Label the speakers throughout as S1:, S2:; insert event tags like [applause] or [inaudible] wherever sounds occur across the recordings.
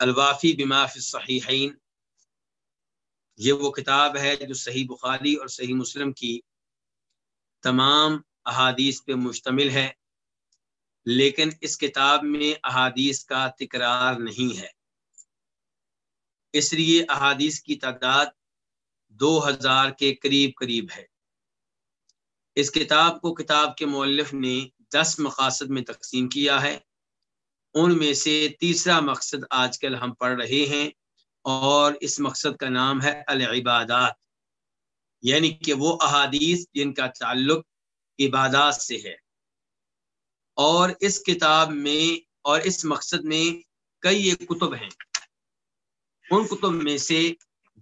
S1: الوافی بما فی الصحیحین۔ یہ وہ کتاب ہے جو صحیح بخاری اور صحیح مسلم کی تمام احادیث پہ مشتمل ہے، لیکن اس کتاب میں احادیث کا تکرار نہیں ہے۔ اس لیے احادیث کی تعداد دو ہزار کے قریب قریب ہے۔ اس کتاب کو کتاب کے مولف نے دس مقاصد میں تقسیم کیا ہے۔ ان میں سے تیسرا مقصد آج کل ہم پڑھ رہے ہیں اور اس مقصد کا نام ہے العبادات یعنی کہ وہ احادیث جن کا تعلق عبادات سے ہے۔ اور اس کتاب میں اور اس مقصد میں کئی ایک کتب ہیں۔ ان کتب میں سے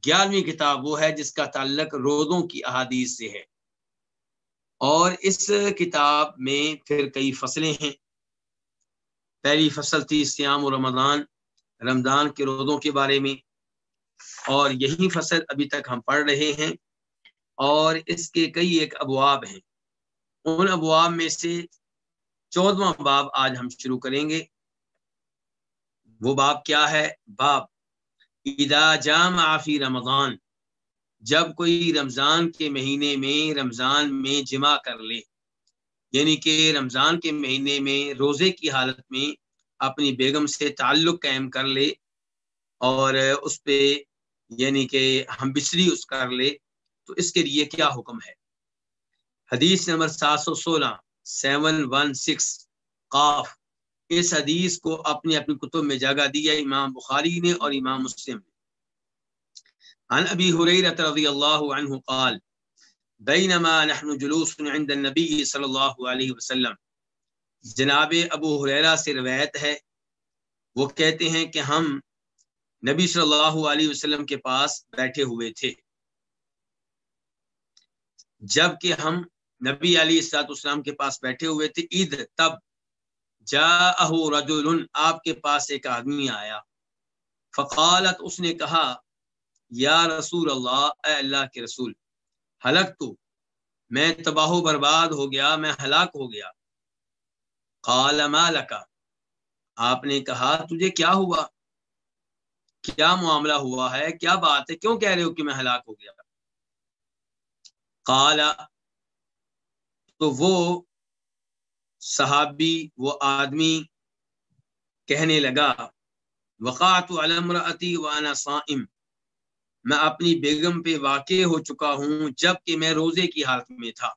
S1: گیارہویں کتاب وہ ہے جس کا تعلق روزوں کی احادیث سے ہے۔ اور اس کتاب میں پھر کئی فصلیں ہیں۔ پہلی فصل تھی سیام و رمضان رمضان کے روزوں کے بارے میں۔ اور یہی فصل ابھی تک ہم پڑھ رہے ہیں۔ اور اس کے کئی ایک ابواب ہیں۔ ان ابواب میں سے چودواں باب آج ہم شروع کریں گے۔ وہ باب کیا ہے؟ باب ادا جام آفی رمضان، جب کوئی رمضان کے مہینے میں رمضان میں جمع کر لے۔ یعنی کہ رمضان کے مہینے میں روزے کی حالت میں اپنی بیگم سے تعلق قائم کر لے اور اس پہ یعنی کہ ہم بسری اس کر لے، تو اس کے لیے کیا حکم ہے؟ حدیث نمبر سات سو سولہ، سیون ون سکس، قاف۔ اس حدیث کو اپنی اپنی کتب میں جگہ دیا امام بخاری نے اور امام مسلم نے۔ عن ابی حریرت رضی اللہ عنہ قال بینما نحن جلوس عند النبی صلی اللہ علیہ وسلم۔ جناب ابو حریرہ سے روایت ہے۔ وہ کہتے ہیں کہ ہم نبی صلی اللہ علیہ وسلم کے پاس بیٹھے ہوئے تھے۔ جبکہ ہم نبی علی السلاط اسلام کے پاس بیٹھے ہوئے تھے عید تب جا رجل آپ کے پاس ایک آدمی آیا۔ فقالت، اس نے کہا، یا رسول اللہ، اے اللہ کے رسول ہلک تو، میں تباہ و برباد ہو گیا، میں ہلاک ہو گیا۔ قال، ما لکا آپ نے کہا، تجھے کیا ہوا؟ کیا معاملہ ہوا ہے؟ کیا بات ہے؟ کیوں کہہ رہے ہو کہ میں ہلاک ہو گیا؟ قال، تو وہ صحابی، وہ آدمی کہنے لگا وقات علمرتی وانا صائم۔ میں اپنی بیگم پہ واقع ہو چکا ہوں جبکہ میں روزے کی حالت میں تھا۔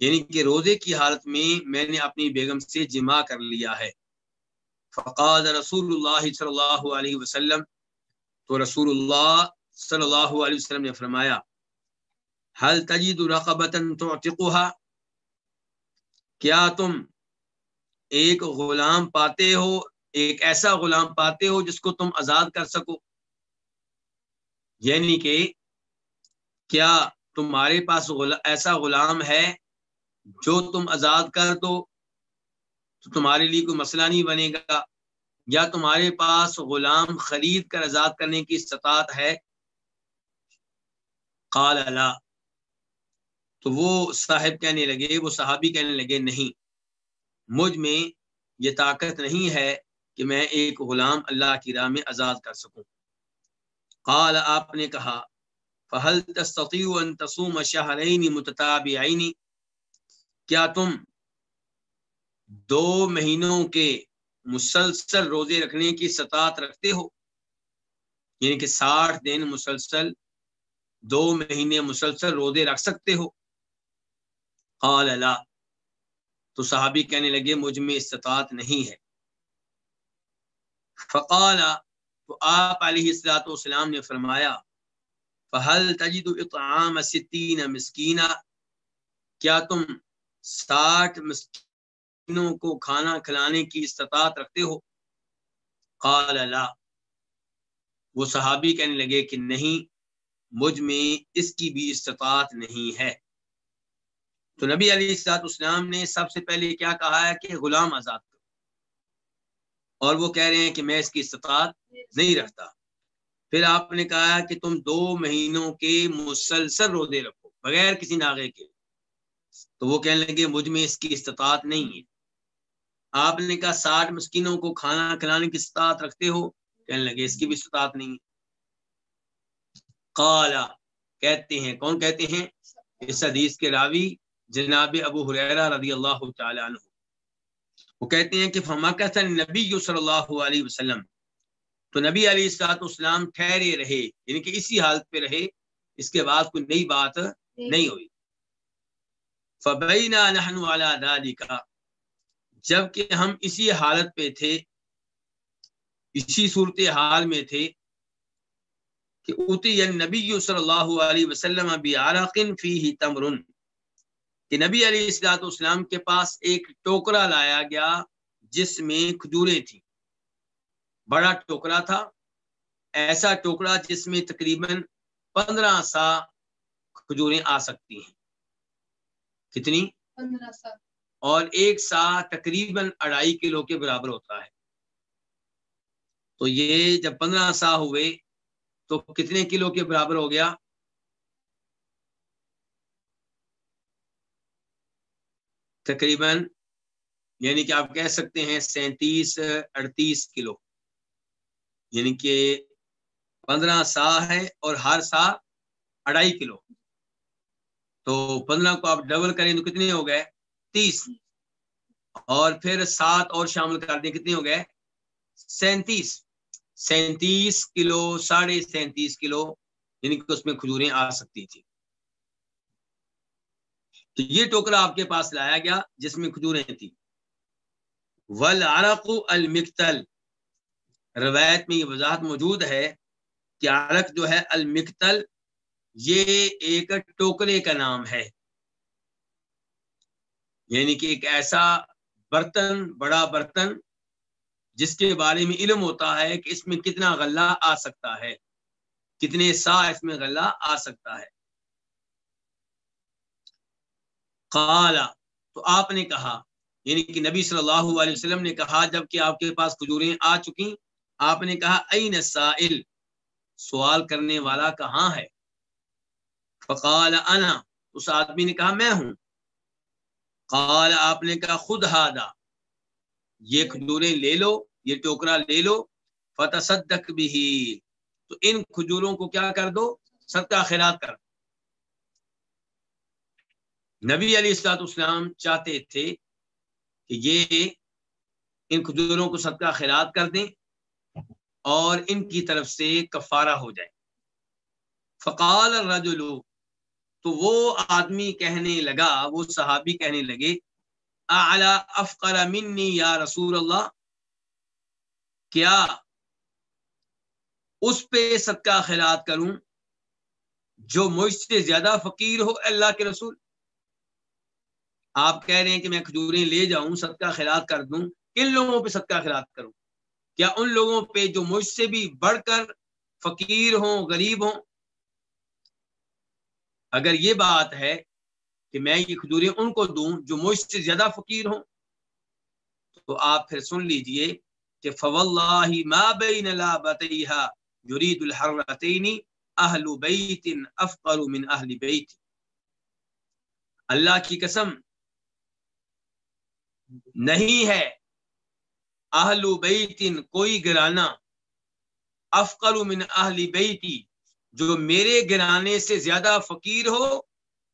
S1: یعنی کہ روزے کی حالت میں میں نے اپنی بیگم سے جمع کر لیا ہے۔ فقاد رسول اللہ صلی اللہ علیہ وسلم، تو رسول اللہ صلی اللہ علیہ وسلم نے فرمایا حل تجید تعتقها؟ کیا تم ایک غلام پاتے ہو، ایک ایسا غلام پاتے ہو جس کو تم آزاد کر سکو؟ یعنی کہ کیا تمہارے پاس ایسا غلام ہے جو تم آزاد کر دو تو تمہارے لیے کوئی مسئلہ نہیں بنے گا؟ یا تمہارے پاس غلام خرید کر آزاد کرنے کی استطاعت ہے؟ قال لا۔ تو وہ صاحب کہنے لگے، وہ صحابی کہنے لگے، نہیں، مجھ میں یہ طاقت نہیں ہے کہ میں ایک غلام اللہ کی راہ میں آزاد کر سکوں۔ قال، آپ نے کہا فہل تستطيع ان تصوم شهرين متتابعين؟ کیا تم دو مہینوں کے مسلسل روزے رکھنے کی استطاعت رکھتے ہو؟ یعنی کہ ساٹھ دن مسلسل، دو مہینے مسلسل روزے رکھ سکتے ہو؟ قال، لا۔ تو صحابی کہنے لگے، مجھ میں استطاعت نہیں ہے۔ فقال تو آپ علیہ السلاۃ والسلام نے فرمایا فہل تجد اطعام ستین مسکینہ کیا تم ساٹھ مسکینوں کو کھانا کھلانے کی استطاعت رکھتے ہو؟ قال لا۔ وہ صحابی کہنے لگے کہ نہیں، مجھ میں اس کی بھی استطاعت نہیں ہے۔ تو نبی علی السلاط اسلام نے سب سے پہلے کیا کہا ہے کہ غلام آزاد کرو۔ اور وہ کہہ رہے ہیں کہ میں اس کی استطاعت نہیں رکھتا۔ پھر آپ نے کہا کہ تم دو مہینوں کے مسلسل روزے رکھو، بغیر کسی ناغے کے۔ تو وہ کہنے لگے، مجھ میں اس کی استطاعت نہیں ہے۔ آپ نے کہا، ساٹھ مسکینوں کو کھانا کھلانے کی استطاعت رکھتے ہو؟ کہنے لگے، اس کی بھی استطاعت نہیں قالا کہتے ہیں، کون کہتے ہیں؟ اس حدیث کے راوی جناب ابو حریرہ رضی اللہ تعالی عنہ۔ وہ کہتے ہیں کہ فما نبی صلی اللہ علیہ وسلم تو نبی علی السلاط اسلام ٹھہرے رہے یعنی کہ اسی حالت پہ رہے اس کے بعد کوئی نئی بات نہیں ہوئی۔ فبینا نحن جبکہ ہم اسی حالت پہ تھے اسی صورت حال میں تھے کہ اتی نبی صلی اللہ علیہ وسلم فی تمرن کہ نبی علیہ السلاط اسلام کے پاس ایک ٹوکرا لایا گیا جس میں کھجوریں تھیں۔ بڑا ٹوکرا تھا ایسا ٹوکرا جس میں تقریباً پندرہ سا کھجوریں آ سکتی ہیں۔ کتنی؟ سا۔ اور ایک سا تقریباً اڑائی کلو کے برابر ہوتا ہے۔ تو یہ جب پندرہ سا ہوئے تو کتنے کلو کے برابر ہو گیا؟ تقریباً یعنی کہ آپ کہہ سکتے ہیں سینتیس اڑتیس کلو۔ یعنی کہ پندرہ سا ہے اور ہر سا اڑائی کلو۔ تو پندرہ کو آپ ڈبل کریں تو کتنے ہو گئے؟ تیس۔ اور پھر سات اور شامل کر دیں کتنے ہو گئے؟ سینتیس۔ سینتیس کلو، ساڑھے سینتیس کلو یعنی کہ اس میں کھجوریں آ سکتی تھی تو یہ ٹوکرا آپ کے پاس لایا گیا جس میں کھجوریں تھیں۔ ولارق المکتل روایت میں یہ وضاحت موجود ہے کہ عرق جو ہے المکتل یہ ایک ٹوکرے کا نام ہے۔ یعنی کہ ایک ایسا برتن، بڑا برتن، جس کے بارے میں علم ہوتا ہے کہ اس میں کتنا غلہ آ سکتا ہے، کتنے سا اس میں غلہ آ سکتا ہے۔ قالا تو آپ نے کہا یعنی کہ نبی صلی اللہ علیہ وسلم نے کہا جبکہ آپ کے پاس کھجوریں آ چکی آپ نے کہا این سائل سوال کرنے والا کہاں ہے؟ فقال انا اس آدمی نے کہا، میں ہوں. قال، آپ نے کہا، خود ہادا یہ کھجوریں لے لو، یہ ٹوکرا لے لو فتح صدق بھی تو ان کھجوروں کو کیا کر دو؟ صدقہ خیرات کر نبی علی السلاط اسلام چاہتے تھے کہ یہ ان کھجوروں کو صدقہ خیرات کر دیں۔ اور ان کی طرف سے کفارہ ہو جائے۔ فقال الرجل، تو وہ آدمی کہنے لگا، وہ صحابی کہنے لگے، اعلی افقر منی یا رسول اللہ؟ کیا اس پہ صدقہ خیرات کروں جو مجھ سے زیادہ فقیر ہو اللہ کے رسول؟ آپ کہہ رہے ہیں کہ میں کھجوریں لے جاؤں، صدقہ خیرات کر دوں، کن لوگوں پہ صدقہ خیرات کروں؟ کیا ان لوگوں پہ جو مجھ سے بھی بڑھ کر فقیر ہوں، غریب ہوں؟ اگر یہ بات ہے کہ میں یہ کھجوریں ان کو دوں جو مجھ سے زیادہ فقیر ہوں، تو آپ پھر سن لیجیے کہ فو ما بین لا بتیہا یرید الحرتین اہل بیت افقر من اہل بیت اللہ کی قسم، نہیں ہے اہل بیت کوئی گرانا افقر من اہل بیتی جو میرے گرانے سے زیادہ فقیر ہو،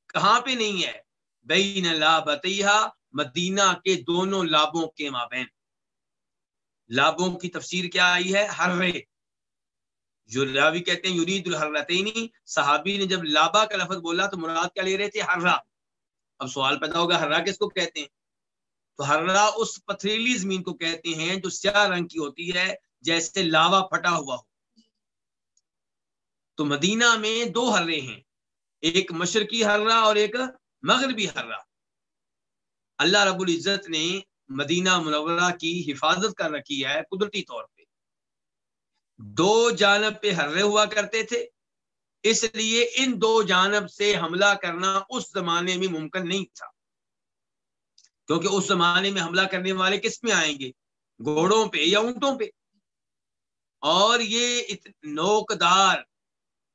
S1: کہاں پہ نہیں ہے؟ بین لابتیہ مدینہ کے دونوں لابوں کے مابین۔ لابوں کی تفسیر کیا آئی ہے؟ ہر رے جو راوی کہتے ہیں، یرید الحرتینی صحابی نے جب لابا کا لفظ بولا تو مراد کیا لے رہے تھے؟ ہررا اب سوال پیدا ہوگا ہررا کس کو کہتے ہیں؟ تو ہررا اس پتھریلی زمین کو کہتے ہیں جو سیاہ رنگ کی ہوتی ہے، جیسے لاوا پھٹا ہوا ہو۔ تو مدینہ میں دو ہررے ہیں، ایک مشرقی ہررا اور ایک مغربی ہررا اللہ رب العزت نے مدینہ منورہ کی حفاظت کر رکھی ہے قدرتی طور پہ۔ دو جانب پہ ہرے ہوا کرتے تھے، اس لیے ان دو جانب سے حملہ کرنا اس زمانے میں ممکن نہیں تھا۔ کیونکہ اس زمانے میں حملہ کرنے والے کس میں آئیں گے؟ گھوڑوں پہ یا اونٹوں پہ؟ اور یہ نوکدار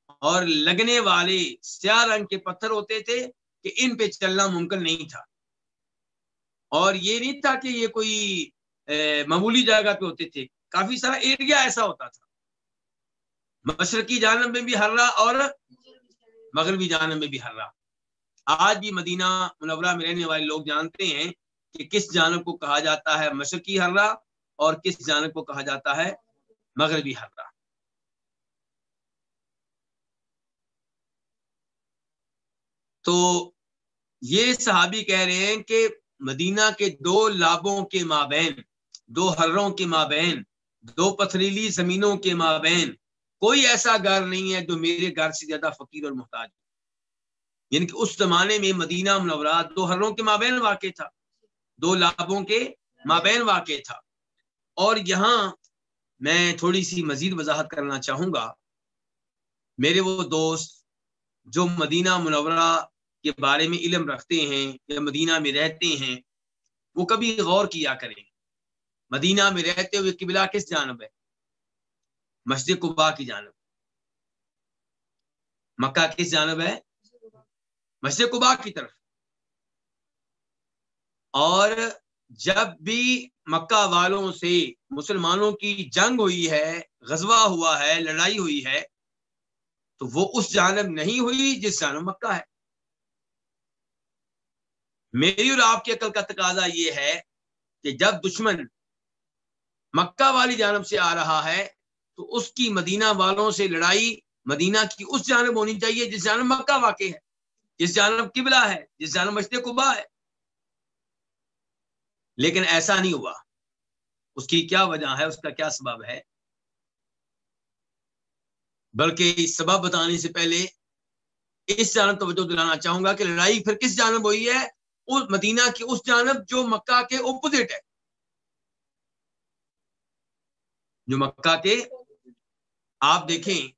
S1: اور لگنے والے سیاہ رنگ کے پتھر ہوتے تھے کہ ان پہ چلنا ممکن نہیں تھا۔ اور یہ نہیں تھا کہ یہ کوئی معمولی جگہ پہ ہوتے تھے۔ کافی سارا ایریا ایسا ہوتا تھا۔ مشرقی جانب میں بھی ہر رہا اور مغربی جانب میں بھی ہر رہا آج بھی مدینہ منورہ میں رہنے والے لوگ جانتے ہیں کہ کس جانب کو کہا جاتا ہے مشرقی ہر رہا اور کس جانب کو کہا جاتا ہے مغربی ہر رہا تو یہ صحابی کہہ رہے ہیں کہ مدینہ کے دو لابوں کے مابین، دو ہروں کے مابین، دو پتھریلی زمینوں کے مابین، کوئی ایسا گھر نہیں ہے جو میرے گھر سے زیادہ فقیر اور محتاج یعنی کہ اس زمانے میں مدینہ منورہ دو ہروں کے مابین واقع تھا، دو لابوں کے مابین واقع تھا۔ اور یہاں میں تھوڑی سی مزید وضاحت کرنا چاہوں گا۔ میرے وہ دوست جو مدینہ منورہ کے بارے میں علم رکھتے ہیں یا مدینہ میں رہتے ہیں، وہ کبھی غور کیا کریں۔ مدینہ میں رہتے ہوئے قبلہ کس جانب ہے؟ مسجد قبا کی جانب۔ مکہ کس جانب ہے؟ مسجد قبا کی طرف۔ اور جب بھی مکہ والوں سے مسلمانوں کی جنگ ہوئی ہے، غزوہ ہوا ہے، لڑائی ہوئی ہے، تو وہ اس جانب نہیں ہوئی جس جانب مکہ ہے۔ میری اور آپ کی عقل کا تقاضا یہ ہے کہ جب دشمن مکہ والی جانب سے آ رہا ہے، تو اس کی مدینہ والوں سے لڑائی مدینہ کی اس جانب ہونی چاہیے جس جانب مکہ واقع ہے۔ جس جانب قبلہ ہے، جس جانب مشتے قبا ہے۔ لیکن ایسا نہیں ہوا۔ اس کی کیا وجہ ہے؟ اس کا کیا سبب ہے؟ بلکہ اس سبب بتانے سے پہلے اس جانب توجہ دلانا چاہوں گا کہ لڑائی پھر کس جانب ہوئی ہے؟ مدینہ کی اس جانب جو مکہ کے اپوزٹ ہے۔ جو مکہ کے، آپ دیکھیں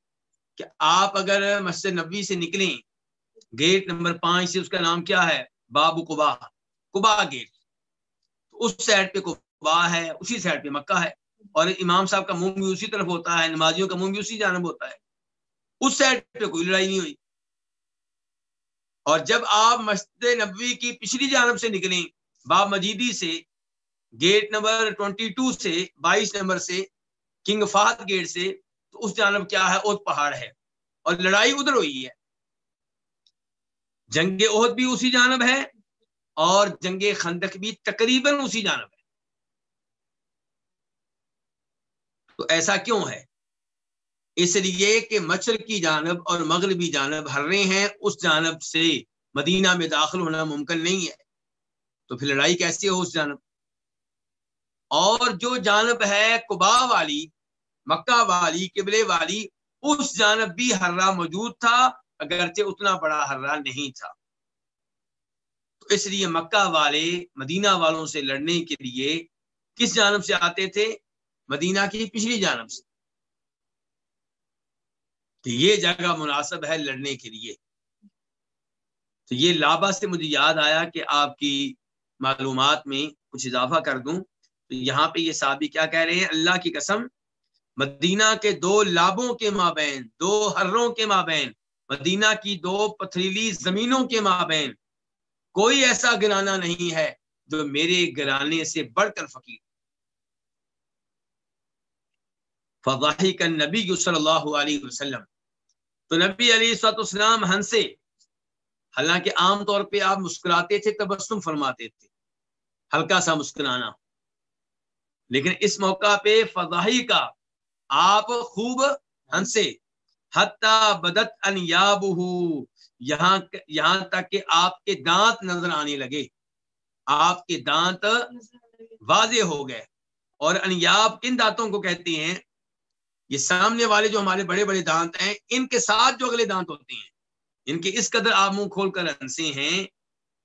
S1: کہ آپ اگر مسجد نبی سے نکلیں گیٹ نمبر پانچ سے اس کا نام کیا ہے؟ بابو کبا کبا گیٹ۔ اس سائڈ پہ کبا ہے، اسی سائڈ پہ مکہ ہے۔ اور امام صاحب کا منہ بھی اسی طرف ہوتا ہے، نمازیوں کا منہ بھی اسی جانب ہوتا ہے۔ اس سائڈ پہ کوئی لڑائی نہیں ہوئی۔ اور جب آپ مسجد نبوی کی پچھلی جانب سے نکلیں، باب مجیدی سے، گیٹ نمبر ٹوینٹی ٹو سے، بائیس نمبر سے، کنگ فہد گیٹ سے، تو اس جانب کیا ہے؟ اوت پہاڑ ہے۔ اور لڑائی ادھر ہوئی ہے۔ جنگ عہد بھی اسی جانب ہے اور جنگ خندق بھی تقریباً اسی جانب ہے۔ تو ایسا کیوں ہے؟ اس لیے کہ مچھر کی جانب اور مغربی جانب ہر رہے ہیں، اس جانب سے مدینہ میں داخل ہونا ممکن نہیں ہے۔ تو پھر لڑائی کیسی ہو اس جانب؟ اور جو جانب ہے کبا والی، مکہ والی، قبلے والی، اس جانب بھی ہررا موجود تھا۔ اگرچہ اتنا بڑا ہررا نہیں تھا۔ تو اس لیے مکہ والے مدینہ والوں سے لڑنے کے لیے کس جانب سے آتے تھے؟ مدینہ کی پچھلی جانب سے۔ کہ یہ جگہ مناسب ہے لڑنے کے لیے۔ تو یہ لابا سے مجھے یاد آیا کہ آپ کی معلومات میں کچھ اضافہ کر دوں۔ تو یہاں پہ یہ صحابی کیا کہہ رہے ہیں؟ اللہ کی قسم، مدینہ کے دو لابوں کے مابین، دو ہروں کے مابین مدینہ کی دو پتھریلی زمینوں کے مابین کوئی ایسا گرانا نہیں ہے جو میرے گرانے سے بڑھ کر فقیر فضاحی کا نبی صلی اللہ علیہ وسلم۔ تو نبی علی سات اسلام ہنسے حالانکہ عام طور پہ آپ مسکراتے تھے، تبسم فرماتے تھے۔ ہلکا سا مسکرانا۔ لیکن اس موقع پہ فضاحی کا آپ خوب ہنسے بدت ان یہاں یہاں تک کہ آپ کے دانت نظر آنے لگے۔ آپ کے دانت واضح ہو گئے۔ اور انیاب کن دانتوں کو کہتے ہیں؟ یہ سامنے والے جو ہمارے بڑے بڑے دانت ہیں، ان کے ساتھ جو اگلے دانت ہوتے ہیں، ان کے اس قدر آپ منہ کھول کر ہنسے ہیں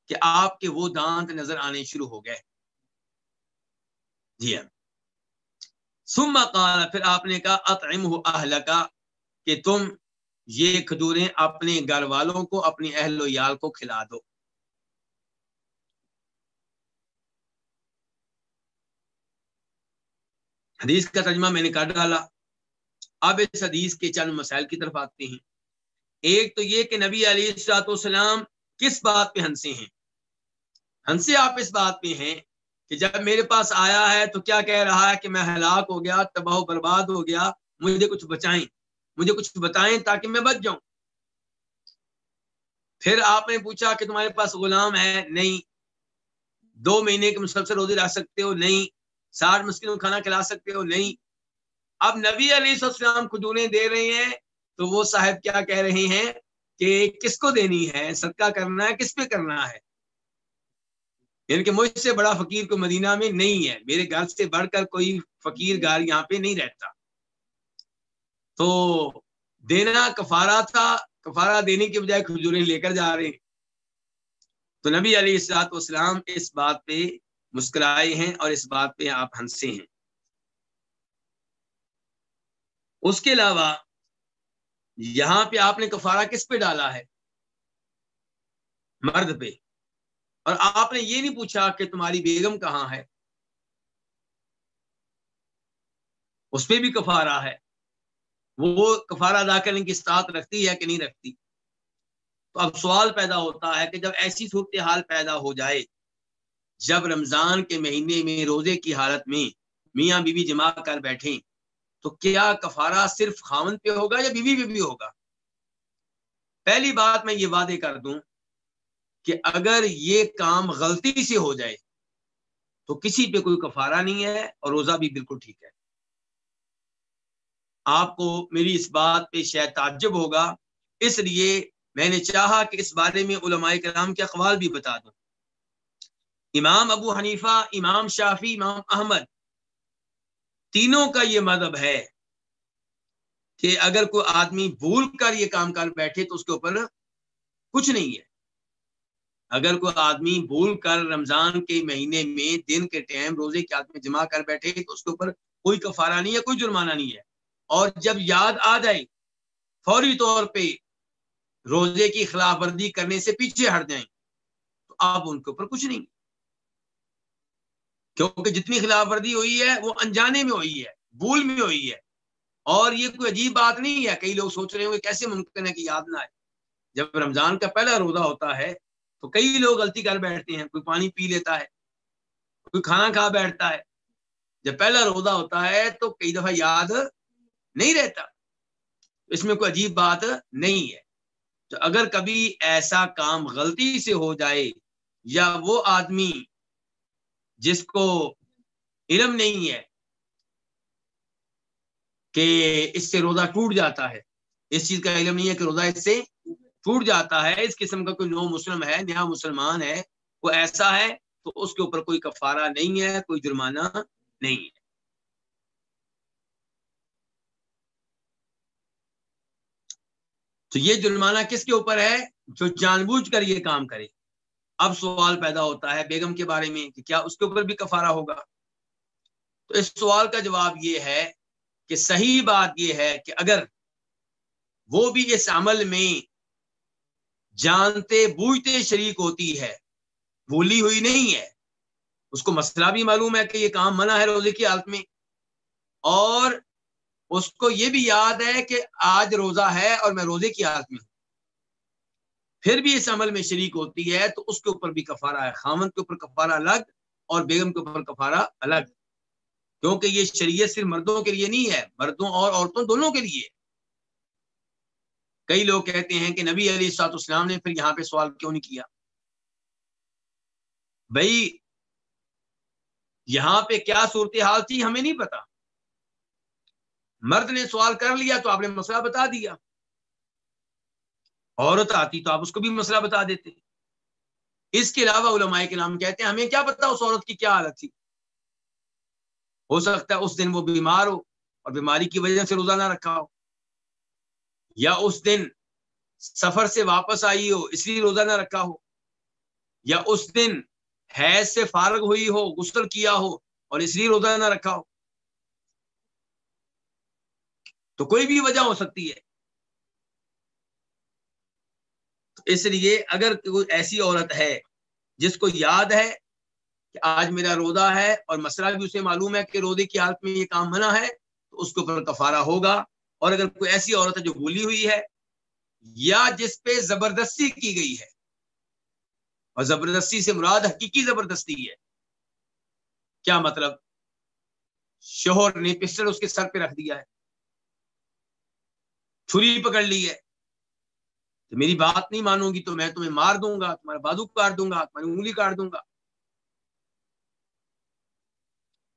S1: کہ آپ کے وہ دانت نظر آنے شروع ہو گئے۔ جی ہاں۔ سما قال، پھر آپ نے کہا اطعم اہل کا کہ تم یہ کھجوریں اپنے گھر والوں کو، اپنی اہل و یال کو کھلا دو۔ حدیث کا ترجمہ میں نے کاٹ ڈالا۔ اب اس حدیث کے چند مسائل کی طرف آتے ہیں۔ ایک تو یہ کہ نبی علی والسلام کس بات پہ ہنسے ہیں؟ ہنسے آپ اس بات پہ ہیں کہ جب میرے پاس آیا ہے تو کیا کہہ رہا ہے کہ میں ہلاک ہو گیا، تباہ و برباد ہو گیا، مجھے کچھ بچائیں۔ مجھے کچھ بتائیں تاکہ میں بچ جاؤں۔ پھر آپ نے پوچھا کہ تمہارے پاس غلام ہے؟ نہیں۔ دو مہینے کے مسلسل روزے رکھ سکتے ہو؟ نہیں۔ ساٹھ مسکن میں کھانا کھلا سکتے ہو؟ نہیں۔ اب نبی علیہ السلام کھجوریں دے رہے ہیں، تو وہ صاحب کیا کہہ رہے ہیں کہ کس کو دینی ہے؟ صدقہ کرنا ہے؟ کس پہ کرنا ہے؟ یعنی کہ مجھ سے بڑا فقیر کو مدینہ میں نہیں ہے۔ میرے گھر سے بڑھ کر کوئی فقیر گار یہاں پہ نہیں رہتا۔ تو دینا کفارہ تھا، کفارہ دینے کے بجائے کھجوریں لے کر جا رہے ہیں۔ تو نبی علی السلاط والسلام اس بات پہ مسکرائے ہیں اور اس بات پہ آپ ہنسے ہیں۔ اس کے علاوہ یہاں پہ آپ نے کفارہ کس پہ ڈالا ہے؟ مرد پہ۔ اور آپ نے یہ نہیں پوچھا کہ تمہاری بیگم کہاں ہے؟ اس پہ بھی کفارہ ہے۔ وہ کفارہ ادا کرنے کی استاد رکھتی ہے کہ نہیں رکھتی؟ تو اب سوال پیدا ہوتا ہے کہ جب ایسی صورتحال پیدا ہو جائے، جب رمضان کے مہینے میں، روزے کی حالت میں میاں بیوی جمع کر بیٹھیں، تو کیا کفارہ صرف خامن پہ ہوگا یا بیوی پہ بھی ہوگا؟ پہلی بات میں یہ وعدے کر دوں کہ اگر یہ کام غلطی سے ہو جائے تو کسی پہ کوئی کفارہ نہیں ہے اور روزہ بھی بالکل ٹھیک ہے۔ آپ کو میری اس بات پہ شاید تعجب ہوگا۔ اس لیے میں نے چاہا کہ اس بارے میں علماء کرام کے اقوال بھی بتا دوں۔ امام ابو حنیفہ، امام شافی امام احمد، تینوں کا یہ مذہب ہے کہ اگر کوئی آدمی بھول کر یہ کام کر بیٹھے تو اس کے اوپر کچھ نہیں ہے۔ اگر کوئی آدمی بھول کر رمضان کے مہینے میں دن کے ٹائم روزے کے آدمی جمع کر بیٹھے تو اس کے اوپر کوئی کفارہ نہیں ہے، کوئی جرمانہ نہیں ہے۔ اور جب یاد آ جائے، فوری طور پہ روزے کی خلاف ورزی کرنے سے پیچھے ہٹ جائیں، تو آپ ان کے اوپر کچھ نہیں۔ کیونکہ جتنی خلاف ورزی ہوئی ہے، وہ انجانے میں ہوئی ہے، بھول میں ہوئی ہے۔ اور یہ کوئی عجیب بات نہیں ہے، کئی لوگ سوچ رہے ہوں گے کیسے ممکن ہے کہ یاد نہ آئے۔ جب رمضان کا پہلا روزہ ہوتا ہے، تو کئی لوگ غلطی کر بیٹھتے ہیں، کوئی پانی پی لیتا ہے، کوئی کھانا کھا بیٹھتا ہے۔ جب پہلا روزہ ہوتا ہے، تو کئی دفعہ یاد نہیں رہتا۔ اس میں کوئی عجیب بات نہیں ہے۔ تو اگر کبھی ایسا کام غلطی سے ہو جائے یا وہ آدمی جس کو علم نہیں ہے کہ اس سے روزہ ٹوٹ جاتا ہے، اس چیز کا علم نہیں ہے کہ روزہ اس سے ٹوٹ جاتا ہے، اس قسم کا کوئی نو مسلم ہے، نیا مسلمان ہے، وہ ایسا ہے تو اس کے اوپر کوئی کفارہ نہیں ہے، کوئی جرمانہ نہیں ہے۔ تو یہ جرمانہ کس کے اوپر ہے؟ جو جان بوجھ کر یہ کام کرے۔ اب سوال پیدا ہوتا ہے بیگم کے بارے میں کہ کیا اس کے اوپر بھی کفارہ ہوگا؟ تو اس سوال کا جواب یہ ہے کہ صحیح بات یہ ہے کہ اگر وہ بھی اس عمل میں جانتے بوجھتے شریک ہوتی ہے، بھولی ہوئی نہیں ہے، اس کو مسئلہ بھی معلوم ہے کہ یہ کام منع ہے روزے کی حالت میں۔ اور اس کو یہ بھی یاد ہے کہ آج روزہ ہے اور میں روزے کی حالت میں ہوں۔ پھر بھی اس عمل میں شریک ہوتی ہے تو اس کے اوپر بھی کفارہ ہے۔ خامن کے اوپر کفارہ الگ اور بیگم کے اوپر کفارہ الگ۔ کیونکہ یہ شریعت صرف مردوں کے لیے نہیں ہے، مردوں اور عورتوں دونوں کے لیے۔ کئی لوگ کہتے ہیں کہ نبی علی سات اسلام نے پھر یہاں پہ سوال کیوں نہیں کیا؟ بھائی، یہاں پہ کیا صورتحال تھی ہمیں نہیں پتا۔ مرد نے سوال کر لیا تو آپ نے مسئلہ بتا دیا۔ عورت آتی تو آپ اس کو بھی مسئلہ بتا دیتے۔ اس کے علاوہ علماء کے نام کہتے ہیں، ہمیں کیا پتا اس عورت کی کیا حالت تھی؟ ہو سکتا ہے اس دن وہ بیمار ہو اور بیماری کی وجہ سے روزہ نہ رکھا ہو۔ یا اس دن سفر سے واپس آئی ہو، اس لیے روزہ نہ رکھا ہو۔ یا اس دن حیض سے فارغ ہوئی ہو، غسل کیا ہو اور اس لیے روزہ نہ رکھا ہو۔ تو کوئی بھی وجہ ہو سکتی ہے۔ اس لیے اگر کوئی ایسی عورت ہے جس کو یاد ہے کہ آج میرا روزہ ہے اور مسئلہ بھی اسے معلوم ہے کہ روزے کی حالت میں یہ کام منع ہے، تو اس کے اوپر کفارہ ہوگا۔ اور اگر کوئی ایسی عورت ہے جو بھولی ہوئی ہے یا جس پہ زبردستی کی گئی ہے، اور زبردستی سے مراد حقیقی زبردستی ہے، کیا مطلب؟ شوہر نے پسٹل اس کے سر پہ رکھ دیا ہے۔ چھری پکڑ لی ہے۔ تو میری بات نہیں مانوں گی تو میں تمہیں مار دوں گا، تمہارا بازو کاٹ دوں گا، تمہاری انگلی کاٹ دوں گا۔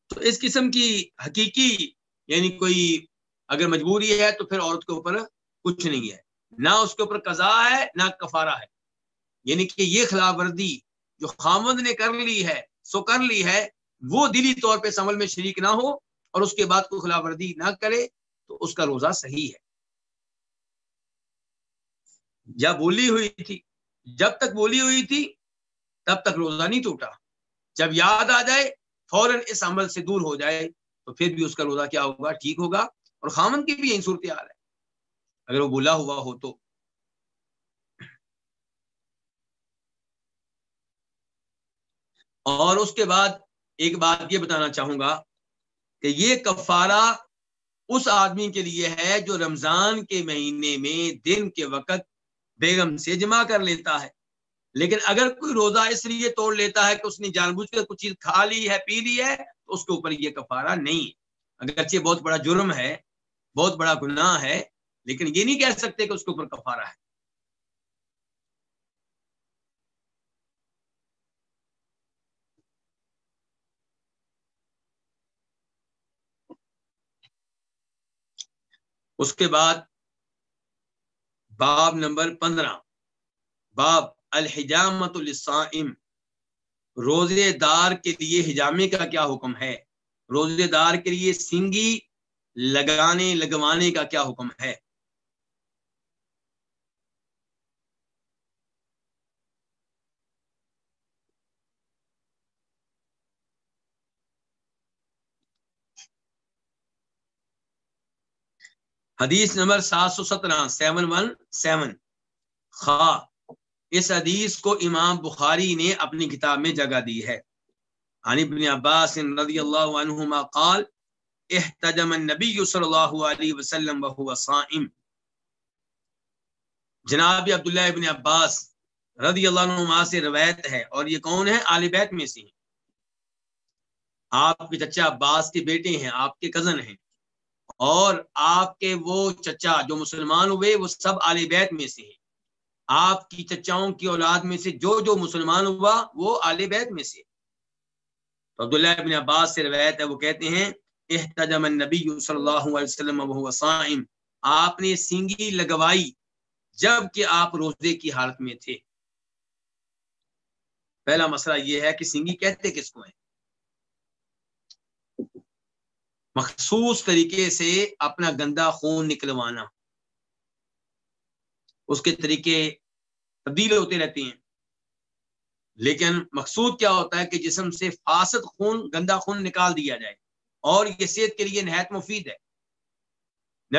S1: تو اس قسم کی حقیقی یعنی کوئی اگر مجبوری ہے تو پھر عورت کے اوپر کچھ نہیں ہے۔ نہ اس کے اوپر قضا ہے، نہ کفارہ ہے۔ یعنی کہ یہ خلاف ورزی جو خامد نے کر لی ہے، سو کر لی ہے، وہ دلی طور پہ عمل میں شریک نہ ہو اور اس کے بعد کوئی خلاف ورزی نہ کرے تو اس کا روزہ صحیح ہے۔ یا بولی ہوئی تھی، جب تک بولی ہوئی تھی، تب تک روزہ نہیں ٹوٹا۔ جب یاد آ جائے، فوراً اس عمل سے دور ہو جائے، تو پھر بھی اس کا روزہ کیا ہوگا؟ ٹھیک ہوگا۔ اور خامن کی بھی یہی صورتحال ہے۔ اگر وہ بولا ہوا ہو تو۔ اور اس کے بعد ایک بات یہ بتانا چاہوں گا کہ یہ کفارہ اس آدمی کے لیے ہے جو رمضان کے مہینے میں دن کے وقت بیگم سے جمع کر لیتا ہے۔ لیکن اگر کوئی روزہ اس لیے توڑ لیتا ہے کہ اس نے جان بوجھ کر کچھ چیز کھا لی ہے، پی لی ہے، تو اس کے اوپر یہ کفارہ نہیں۔ ہے اگرچہ بہت بڑا جرم ہے، بہت بڑا گناہ ہے، لیکن یہ نہیں کہہ سکتے کہ اس کے اوپر کفارہ ہے۔ اس کے بعد باب نمبر پندرہ۔ باب الحجامت السائم روزے دار کے لیے حجامے کا کیا حکم ہے؟ روزے دار کے لیے سنگی لگانے، لگوانے کا کیا حکم ہے؟ حدیث نمبر سات سو سترہ، سیون ون، سیون۔ خا اس حدیث کو امام بخاری نے اپنی کتاب میں جگہ دی ہے۔ عن ابن عباس رضی اللہ عنہما قال، احتجم النبی صلی اللہ علیہ وسلم وهو صائم۔ جناب عبداللہ ابن عباس رضی اللہ عنہما سے روایت ہے، اور یہ کون ہے؟ آل بیت میں سے۔ ہیں آپ کے چچا عباس کے بیٹے ہیں، آپ کے کزن ہیں۔ اور آپ کے وہ چچا جو مسلمان ہوئے، وہ سب آل بیت میں سے ہیں۔ آپ کی چچاؤں کی اولاد میں سے جو جو مسلمان ہوا، وہ آل بیت میں سے۔ تو عبداللہ ابن عباس سے روایت ہے، وہ کہتے ہیں، احتجم النبی صلی اللہ علیہ وسلم وهو صائم۔ آپ نے سینگی لگوائی جبکہ آپ روزے کی حالت میں تھے۔ پہلا مسئلہ یہ ہے کہ سینگی کہتے کس کو ہیں؟ مخصوص طریقے سے اپنا گندا خون نکلوانا۔ اس کے طریقے تبدیل ہوتے رہتے ہیں۔ لیکن مقصود کیا ہوتا ہے کہ جسم سے فاسد خون، گندا خون نکال دیا جائے اور یہ صحت کے لیے نہایت مفید ہے۔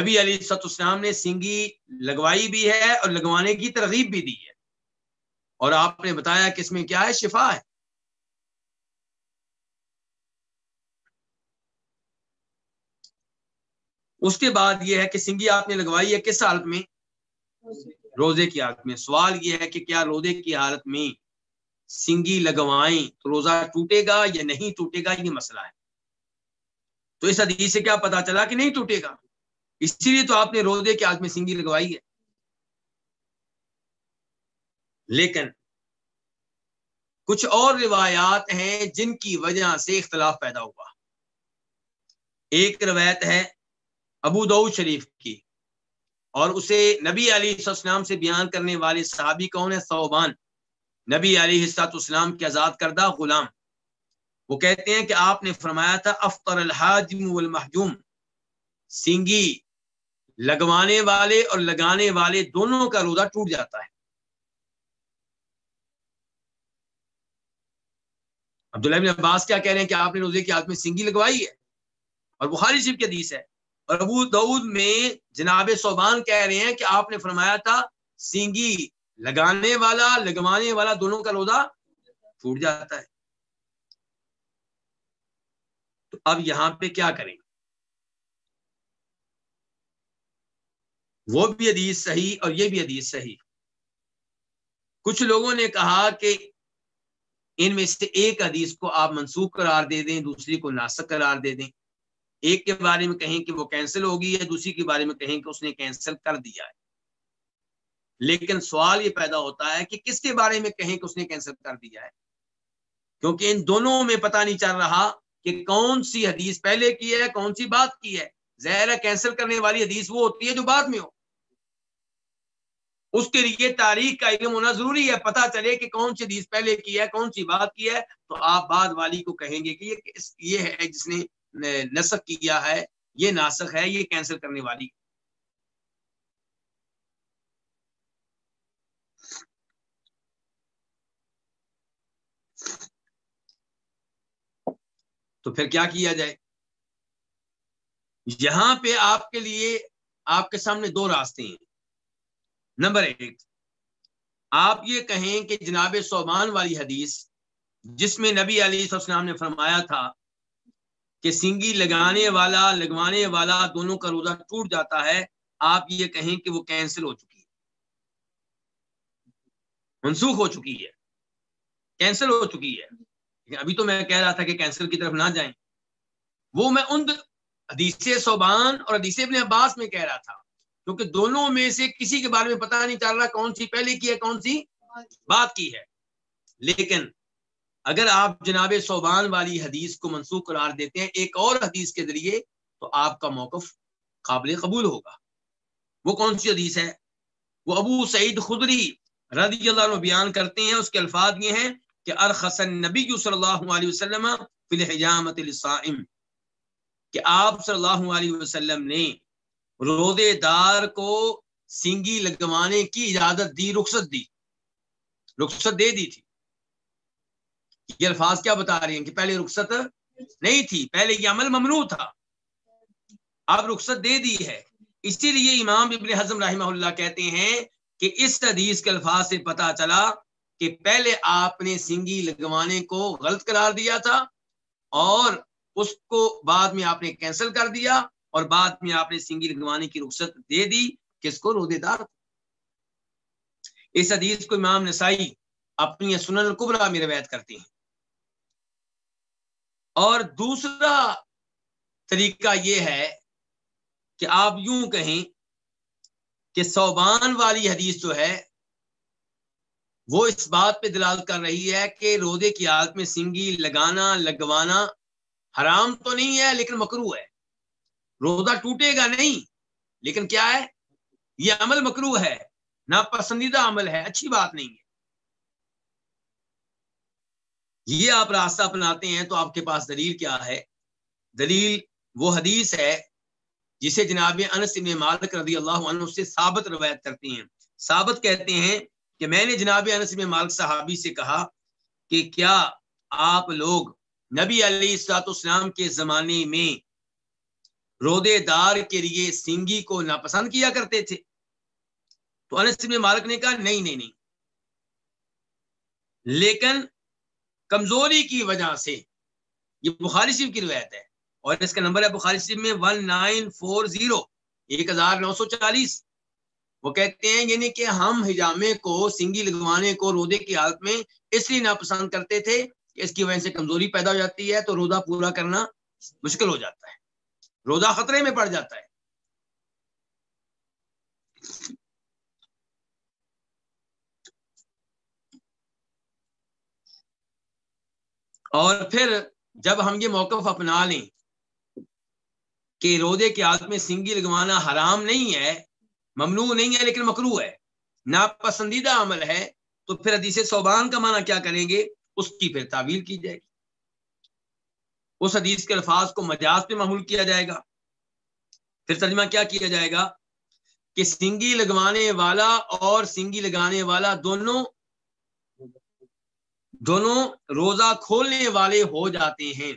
S1: نبی علی ست اسلام نے سنگی لگوائی بھی ہے اور لگوانے کی ترغیب بھی دی ہے۔ اور آپ نے بتایا کہ اس میں کیا ہے؟ شفا ہے۔ اس کے بعد یہ ہے کہ سنگی آپ نے لگوائی ہے کس حالت میں؟ روزے کی حالت میں۔ سوال یہ ہے کہ کیا روزے کی حالت میں سنگی لگوائیں تو روزہ ٹوٹے گا یا نہیں ٹوٹے گا؟ یہ مسئلہ ہے۔ تو اس حدیث سے کیا پتا چلا کہ نہیں ٹوٹے گا؟ اسی لیے تو آپ نے روزے کی حالت میں سنگی لگوائی ہے۔ لیکن کچھ اور روایات ہیں جن کی وجہ سے اختلاف پیدا ہوا۔ ایک روایت ہے ابو دو شریف کی۔ اور اسے نبی علی السلام سے بیان کرنے والے صحابی کون ہے صوبان۔ نبی علی حسات اسلام کے آزاد کردہ غلام۔ وہ کہتے ہیں کہ آپ نے فرمایا تھا، افطر الحاجم والمحجوم۔ سنگی لگوانے والے اور لگانے والے دونوں کا روزہ ٹوٹ جاتا ہے۔ عبداللہ بن عباس کیا کہہ رہے ہیں کہ آپ نے روزے کی آدمی سنگی لگوائی ہے؟ اور بخاری شریف کی حدیث ہے۔ اور ابو دعود میں جناب صوبان کہہ رہے ہیں کہ آپ نے فرمایا تھا، سینگی لگانے والا، لگوانے والا دونوں کا روزہ ٹوٹ جاتا ہے۔ تو اب یہاں پہ کیا کریں؟ وہ بھی حدیث صحیح اور یہ بھی حدیث صحیح۔ کچھ لوگوں نے کہا کہ ان میں سے ایک حدیث کو آپ منسوخ قرار دے دیں، دوسری کو ناسک قرار دے دیں۔ ایک کے بارے میں کہیں کہ وہ کینسل ہوگی یا دوسری کے بارے میں کہیں کہ اس نے کینسل کر دیا ہے۔ لیکن سوال یہ پیدا ہوتا ہے کہ کس کے بارے میں کہیں کہ اس نے کینسل کر دیا ہے؟ کیونکہ ان دونوں میں پتہ نہیں چل رہا کہ کون سی حدیث پہلے کی ہے، کون سی بات کی ہے۔ زہرا کینسل کرنے والی حدیث وہ ہوتی ہے جو بعد میں ہو۔ اس کے لیے تاریخ کا علم ہونا ضروری ہے، پتہ چلے کہ کون سی حدیث پہلے کی ہے، کون سی بات کی ہے۔ تو آپ بعد والی کو کہیں گے کہ یہ ہے جس نے نسخ کیا ہے، یہ ناسخ ہے، یہ کینسل کرنے والی۔ تو پھر کیا کیا جائے؟ یہاں پہ آپ کے لیے آپ کے سامنے دو راستے ہیں۔ نمبر ایک، آپ یہ کہیں کہ جناب صوبان والی حدیث، جس میں نبی علی السلام نے فرمایا تھا کہ سنگی لگانے والا، لگوانے والا دونوں کا روزہ ٹوٹ جاتا ہے، آپ یہ کہیں کہ وہ کینسل ہو چکی ہے۔ منسوخ ہو چکی ہے۔ کینسل ہو چکی ہے۔ ابھی تو میں کہہ رہا تھا کہ کینسل کی طرف نہ جائیں۔ وہ میں ان حدیث صوبان اور حدیث ابن عباس میں کہہ رہا تھا۔ کیونکہ دونوں میں سے کسی کے بارے میں پتہ نہیں چل رہا کون سی پہلے کی ہے، کون سی بات کی ہے۔ لیکن اگر آپ جناب صوبان والی حدیث کو منسوخ قرار دیتے ہیں ایک اور حدیث کے ذریعے، تو آپ کا موقف قابل قبول ہوگا۔ وہ کون سی حدیث ہے؟ وہ ابو سعید خدری رضی اللہ عنہ بیان کرتے ہیں، اس کے الفاظ یہ ہیں کہ ارخصن نبی صلی اللہ علیہ وسلم فی الحجامت للصائم، کہ آپ صلی اللہ علیہ وسلم نے روزے دار کو سنگی لگوانے کی اجازت دی، رخصت دی، رخصت دے دی تھی۔ یہ الفاظ کیا بتا رہی ہیں کہ پہلے رخصت نہیں تھی، پہلے یہ عمل ممنوع تھا۔ اب رخصت دے دی ہے۔ اسی لیے امام ابن حضم رحمہ اللہ کہتے ہیں کہ اس حدیث کے الفاظ سے پتا چلا کہ پہلے آپ نے سنگی لگوانے کو غلط قرار دیا تھا اور اس کو بعد میں آپ نے کینسل کر دیا اور بعد میں آپ نے سنگی لگوانے کی رخصت دے دی۔ کس کو؟ رودے دار۔ اس حدیث کو امام نسائی اپنی سنن القبرا میں روایت کرتی ہیں۔ اور دوسرا طریقہ یہ ہے کہ آپ یوں کہیں کہ صوبان والی حدیث جو ہے، وہ اس بات پہ دلال کر رہی ہے کہ روزے کی حالت میں سنگی لگانا، لگوانا حرام تو نہیں ہے، لیکن مکرو ہے۔ روزہ ٹوٹے گا نہیں، لیکن کیا ہے؟ یہ عمل مکرو ہے، ناپسندیدہ عمل ہے، اچھی بات نہیں ہے۔ یہ آپ راستہ اپناتے ہیں تو آپ کے پاس دلیل کیا ہے؟ دلیل وہ حدیث ہے جسے جناب انس ابن مالک رضی اللہ عنہ سے ثابت روایت کرتے ہیں۔ ثابت کہتے ہیں کہ میں نے جناب انس ابن مالک صحابی سے کہا کہ کیا آپ لوگ نبی علیہ السلاط اسلام کے زمانے میں رودے دار کے لیے سنگی کو ناپسند کیا کرتے تھے؟ تو انس ابن مالک نے کہا نہیں نہیں نہیں۔ لیکن کمزوری کی وجہ سے۔ یہ بخاری شریف کی روایت ہے۔ اور اس کا نمبر ہے بخاری شریف میں ون نائن فور زیرو ایک ہزار نو سو چالیس۔ وہ کہتے ہیں یعنی کہ ہم ہجامے کو سنگی لگوانے کو رودے کی حالت میں اس لیے ناپسند کرتے تھے کہ اس کی وجہ سے کمزوری پیدا ہو جاتی ہے تو روزہ پورا کرنا مشکل ہو جاتا ہے۔ روزہ خطرے میں پڑ جاتا ہے۔ اور پھر جب ہم یہ موقف اپنا لیں کہ رودے کی عادت میں سنگی لگوانا حرام نہیں ہے، ممنوع نہیں ہے لیکن مکرو ہے، ناپسندیدہ عمل ہے، تو پھر حدیث صوبان کا معنی کیا کریں گے؟ اس کی پھر تعویل کی جائے گی۔ اس حدیث کے الفاظ کو مجاز پہ محول کیا جائے گا۔ پھر ترجمہ کیا کیا جائے گا؟ کہ سنگی لگوانے والا اور سنگی لگانے والا دونوں دونوں روزہ کھولنے والے ہو جاتے ہیں۔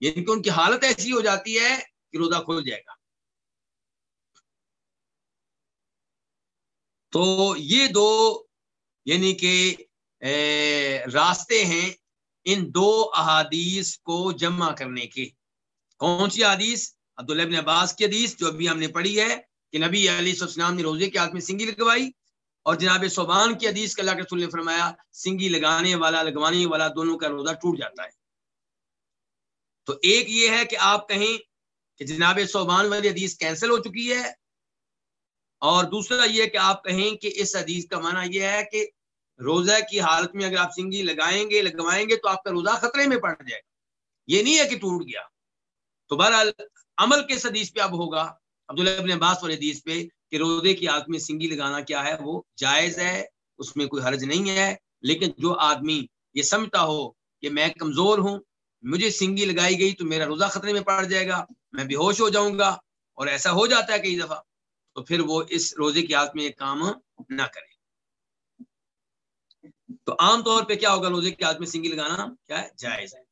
S1: یعنی کہ ان کی حالت ایسی ہو جاتی ہے کہ روزہ کھول جائے گا۔ تو یہ دو یعنی کہ راستے ہیں ان دو احادیث کو جمع کرنے کے۔ کون سی حدیث؟ عبداللہ ابن عباس کی حدیث جو ابھی ہم نے پڑھی ہے کہ نبی علیہ السلام نے روزے کے آدمی سنگی لگوائی۔ اور جناب صوبان کی حدیث کے اللہ کے رسول نے فرمایا، سنگی لگانے والا، لگوانے والا دونوں کا روزہ ٹوٹ جاتا ہے۔ تو ایک یہ ہے کہ آپ کہیں کہ جناب صوبان والی حدیث کینسل ہو چکی ہے۔ اور دوسرا یہ کہ آپ کہیں کہ اس حدیث کا معنی یہ ہے کہ روزہ کی حالت میں اگر آپ سنگی لگائیں گے، لگوائیں گے تو آپ کا روزہ خطرے میں پڑ جائے گا۔ یہ نہیں ہے کہ ٹوٹ گیا۔ تو بہرحال عمل کے حدیث پہ اب ہوگا؟ عبداللہ ابن عباس والے حدیث پہ کہ روزے کی حالت میں سنگی لگانا کیا ہے وہ جائز ہے، اس میں کوئی حرج نہیں ہے۔ لیکن جو آدمی یہ سمجھتا ہو کہ میں کمزور ہوں، مجھے سنگی لگائی گئی تو میرا روزہ خطرے میں پڑ جائے گا، میں بے ہوش ہو جاؤں گا اور ایسا ہو جاتا ہے کئی دفعہ، تو پھر وہ اس روزے کی حالت میں یہ کام نہ کرے۔ تو عام طور پہ کیا ہوگا روزے کی حالت میں سنگی لگانا؟ کیا ہے؟ جائز ہے۔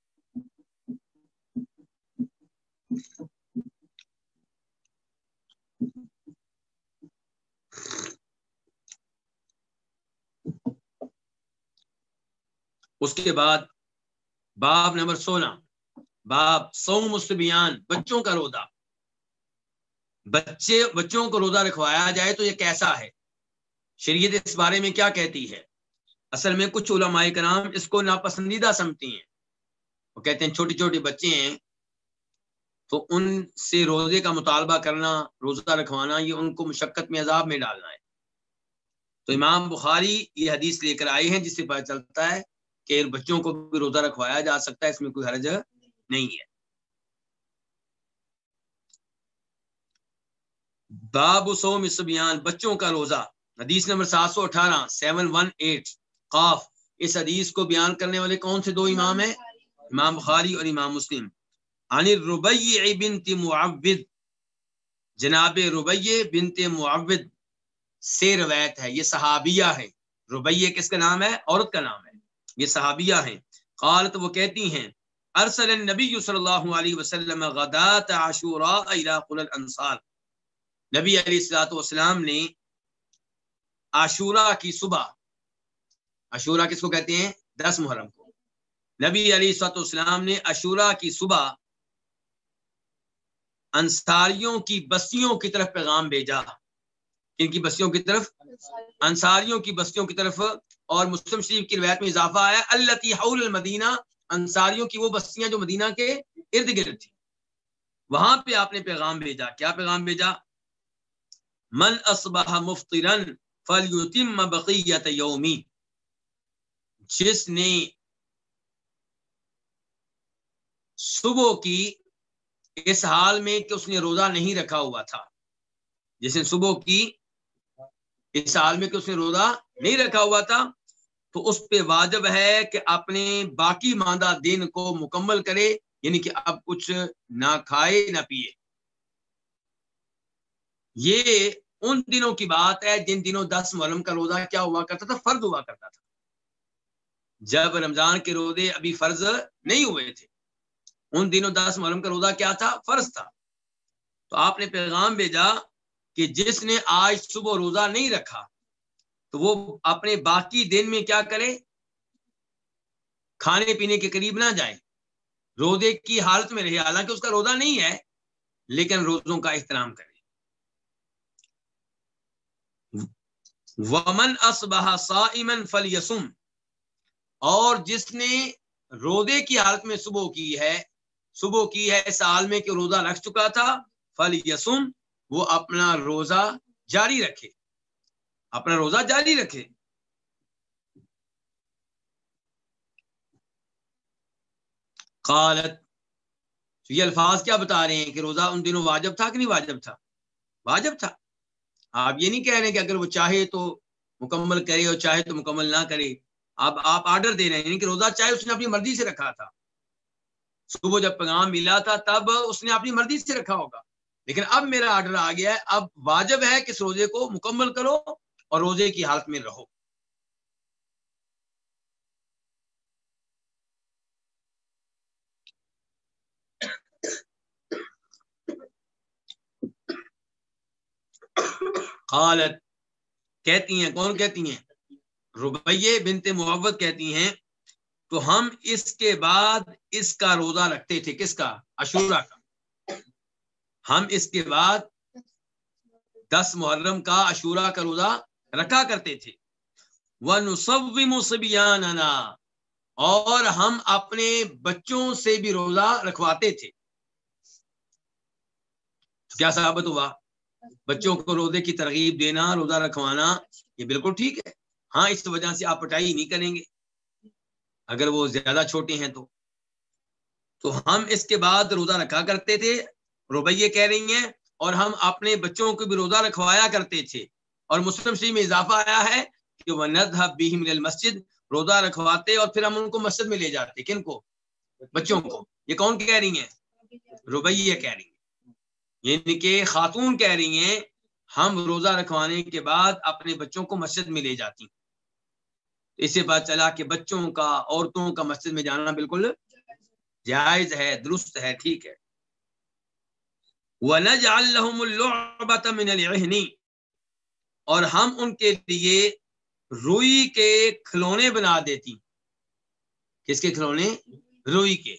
S1: اس کے بعد باب نمبر سولہ، باب سو مستبیان بچوں کا روزہ۔ بچے، بچوں کو روزہ رکھوایا جائے تو یہ کیسا ہے؟ شریعت اس بارے میں کیا کہتی ہے؟ اصل میں کچھ علماء کرام اس کو ناپسندیدہ سمجھتی ہیں۔ وہ کہتے ہیں چھوٹی چھوٹی بچے ہیں، تو ان سے روزے کا مطالبہ کرنا، روزہ رکھوانا، یہ ان کو مشقت میں، عذاب میں ڈالنا ہے۔ تو امام بخاری یہ حدیث لے کر آئے ہیں، جس سے پتہ چلتا ہے کہ بچوں کو بھی روزہ رکھوایا جا سکتا ہے اس میں کوئی حرج نہیں ہے۔ باب سوم سبیان بچوں کا روزہ۔ حدیث نمبر سات سو اٹھارہ سیون ون ایٹ قاف۔ اس حدیث کو بیان کرنے والے کون سے دو امام ہیں؟ امام بخاری اور امام مسلم۔ عن ربی بنت معبد جناب ربی بنت معبد سے روایت ہے یہ صحابیہ ہے ربیہ کس کا نام ہے؟ عورت کا نام ہے۔ یہ صحابیہ ہیں۔ قالت وہ کہتی ہیں، ارسل النبی صلی اللہ علیہ وسلم غدات عاشوراء الى قل الانصار۔ نبی علیہ الصلوۃ والسلام نے عاشورہ کی صبح، عاشورہ کس کو کہتے ہیں؟ دس محرم کو۔ نبی علیہ الصلوۃ والسلام نے عاشورہ کی صبح انصاریوں کی بستیوں کی طرف پیغام بھیجا۔ ان کی بستیوں کی طرف؟ انصاریوں کی بستیوں کی طرف اور مسلم شریف کی روایت میں اضافہ آیا اللہ حول المدینہ، انصاریوں کی وہ بستیاں جو مدینہ کے ارد گرد تھی وہاں پہ آپ نے پیغام بھیجا۔ کیا پیغام بھیجا؟ من اصبح مفترن فلیتم بقیت یومی۔ جس نے صبح کی اس حال میں کہ اس نے روزہ نہیں رکھا ہوا تھا، جس نے صبح کی اس حال میں کہ اس نے روزہ نہیں رکھا ہوا تھا تو اس پہ واجب ہے کہ اپنے باقی ماندہ دن کو مکمل کرے یعنی کہ اب کچھ نہ کھائے، نہ پیے۔ یہ ان دنوں کی بات ہے جن دنوں دس محرم کا روزہ کیا ہوا کرتا تھا، فرض ہوا کرتا تھا۔ جب رمضان کے روزے ابھی فرض نہیں ہوئے تھے، ان دنوں دس محرم کا روزہ کیا تھا؟ فرض تھا۔ تو آپ نے پیغام بھیجا کہ جس نے آج صبح روزہ نہیں رکھا تو وہ اپنے باقی دن میں کیا کرے؟ کھانے پینے کے قریب نہ جائے۔ روزے کی حالت میں رہے۔ حالانکہ اس کا روزہ نہیں ہے، لیکن روزوں کا احترام کرے۔ ومن صائمن فلیسم اور جس نے روزے کی حالت میں صبح کی ہے، صبح کی ہے سال میں کہ روزہ رکھ چکا تھا فل یسم وہ اپنا روزہ جاری رکھے۔ اپنا روزہ جاری رکھے۔ قالت، تو یہ الفاظ کیا بتا رہے ہیں کہ روزہ ان دنوں واجب تھا کہ نہیں واجب تھا؟ واجب تھا۔ آپ یہ نہیں کہہ رہے کہ اگر وہ چاہے تو مکمل کرے اور چاہے تو مکمل نہ کرے۔ اب آپ آرڈر دے رہے ہیں یعنی کہ روزہ چاہے اس نے اپنی مرضی سے رکھا تھا۔ صبح جب پیغام ملا تھا، تب اس نے اپنی مرضی سے رکھا ہوگا۔ لیکن اب میرا آرڈر آ گیا ہے۔ اب واجب ہے کہ اس روزے کو مکمل کرو اور روزے کی حالت میں رہو۔ قالت، کہتی ہیں، کون کہتی ہیں؟ ربیے بنت معوت کہتی ہیں، تو ہم اس کے بعد اس کا روزہ رکھتے تھے۔ کس کا؟ اشورا کا۔ ہم اس کے بعد دس محرم کا اشورا کا روزہ رکھا کرتے تھے۔ اور ہم اپنے بچوں سے بھی روزہ رکھواتے تھے۔ کیا ثابت ہوا؟ بچوں کو روزے کی ترغیب دینا، روزہ رکھوانا، یہ بالکل ٹھیک ہے۔ ہاں اس وجہ سے آپ پٹائی نہیں کریں گے۔ اگر وہ زیادہ چھوٹے ہیں تو۔ تو ہم اس کے بعد روزہ رکھا کرتے تھے۔ روبیے کہہ رہی ہیں، اور ہم اپنے بچوں کو بھی روزہ رکھوایا کرتے تھے۔ اور مسلم شریف میں اضافہ آیا ہے کہ وہ ند مسجد روزہ رکھواتے اور پھر ہم ان کو مسجد میں لے جاتے. کن کو؟ بچوں کو. یہ کون کہہ رہی ہیں؟ روبیہ کہہ رہی ہیں. یعنی کہ خاتون کہہ رہی ہیں، ہم روزہ رکھوانے کے بعد اپنے بچوں کو مسجد میں لے جاتی ہیں. اس سے پتا چلا کہ بچوں کا، عورتوں کا مسجد میں جانا بالکل جائز ہے، درست ہے، ٹھیک ہے. اور ہم ان کے لیے روئی کے کھلونے بنا دیتی۔ کس کے کھلونے؟ روئی کے۔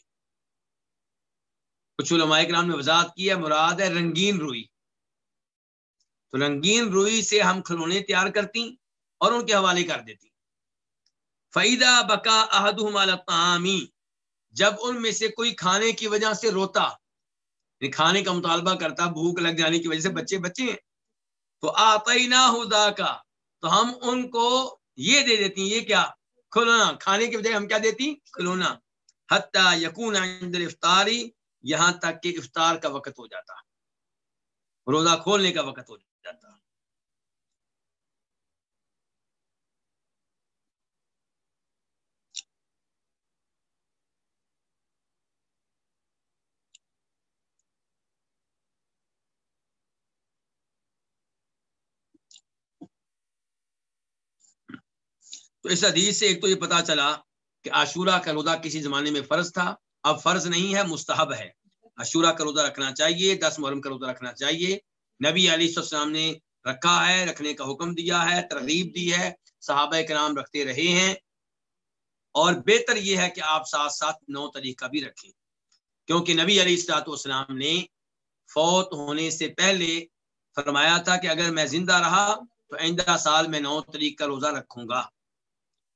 S1: کچھ علماء کرام نے وضاحت کی ہے، مراد ہے رنگین روئی۔ تو رنگین روئی سے ہم کھلونے تیار کرتی اور ان کے حوالے کر دیتی۔ فیدا بکا احد تعامی جب ان میں سے کوئی کھانے کی وجہ سے روتا یعنی کھانے کا مطالبہ کرتا، بھوک لگ جانے کی وجہ سے بچے بچے ہیں تو آئی نہ کا تو ہم ان کو یہ دے دیتی یہ کیا؟ کھلونا۔ کھانے کی بجائے ہم کیا دیتی کھلونا۔ حتیٰ یقون افطاری یہاں تک کہ افطار کا وقت ہو جاتا۔ روزہ کھولنے کا وقت ہو جاتا۔ تو اس حدیث سے ایک تو یہ پتا چلا کہ عاشورہ کا روزہ کسی زمانے میں فرض تھا، اب فرض نہیں ہے، مستحب ہے۔ عاشورہ کا روزہ رکھنا چاہیے، دس محرم کا روزہ رکھنا چاہیے۔ نبی علی السلام نے رکھا ہے، رکھنے کا حکم دیا ہے، ترغیب دی ہے۔ صحابہ کے نام رکھتے رہے ہیں۔ اور بہتر یہ ہے کہ آپ ساتھ ساتھ نو طریقہ بھی رکھیں۔ کیونکہ نبی علی السلاط والسلام نے فوت ہونے سے پہلے فرمایا تھا کہ اگر میں زندہ رہا تو آئندہ سال میں نو طریق کا روزہ رکھوں گا۔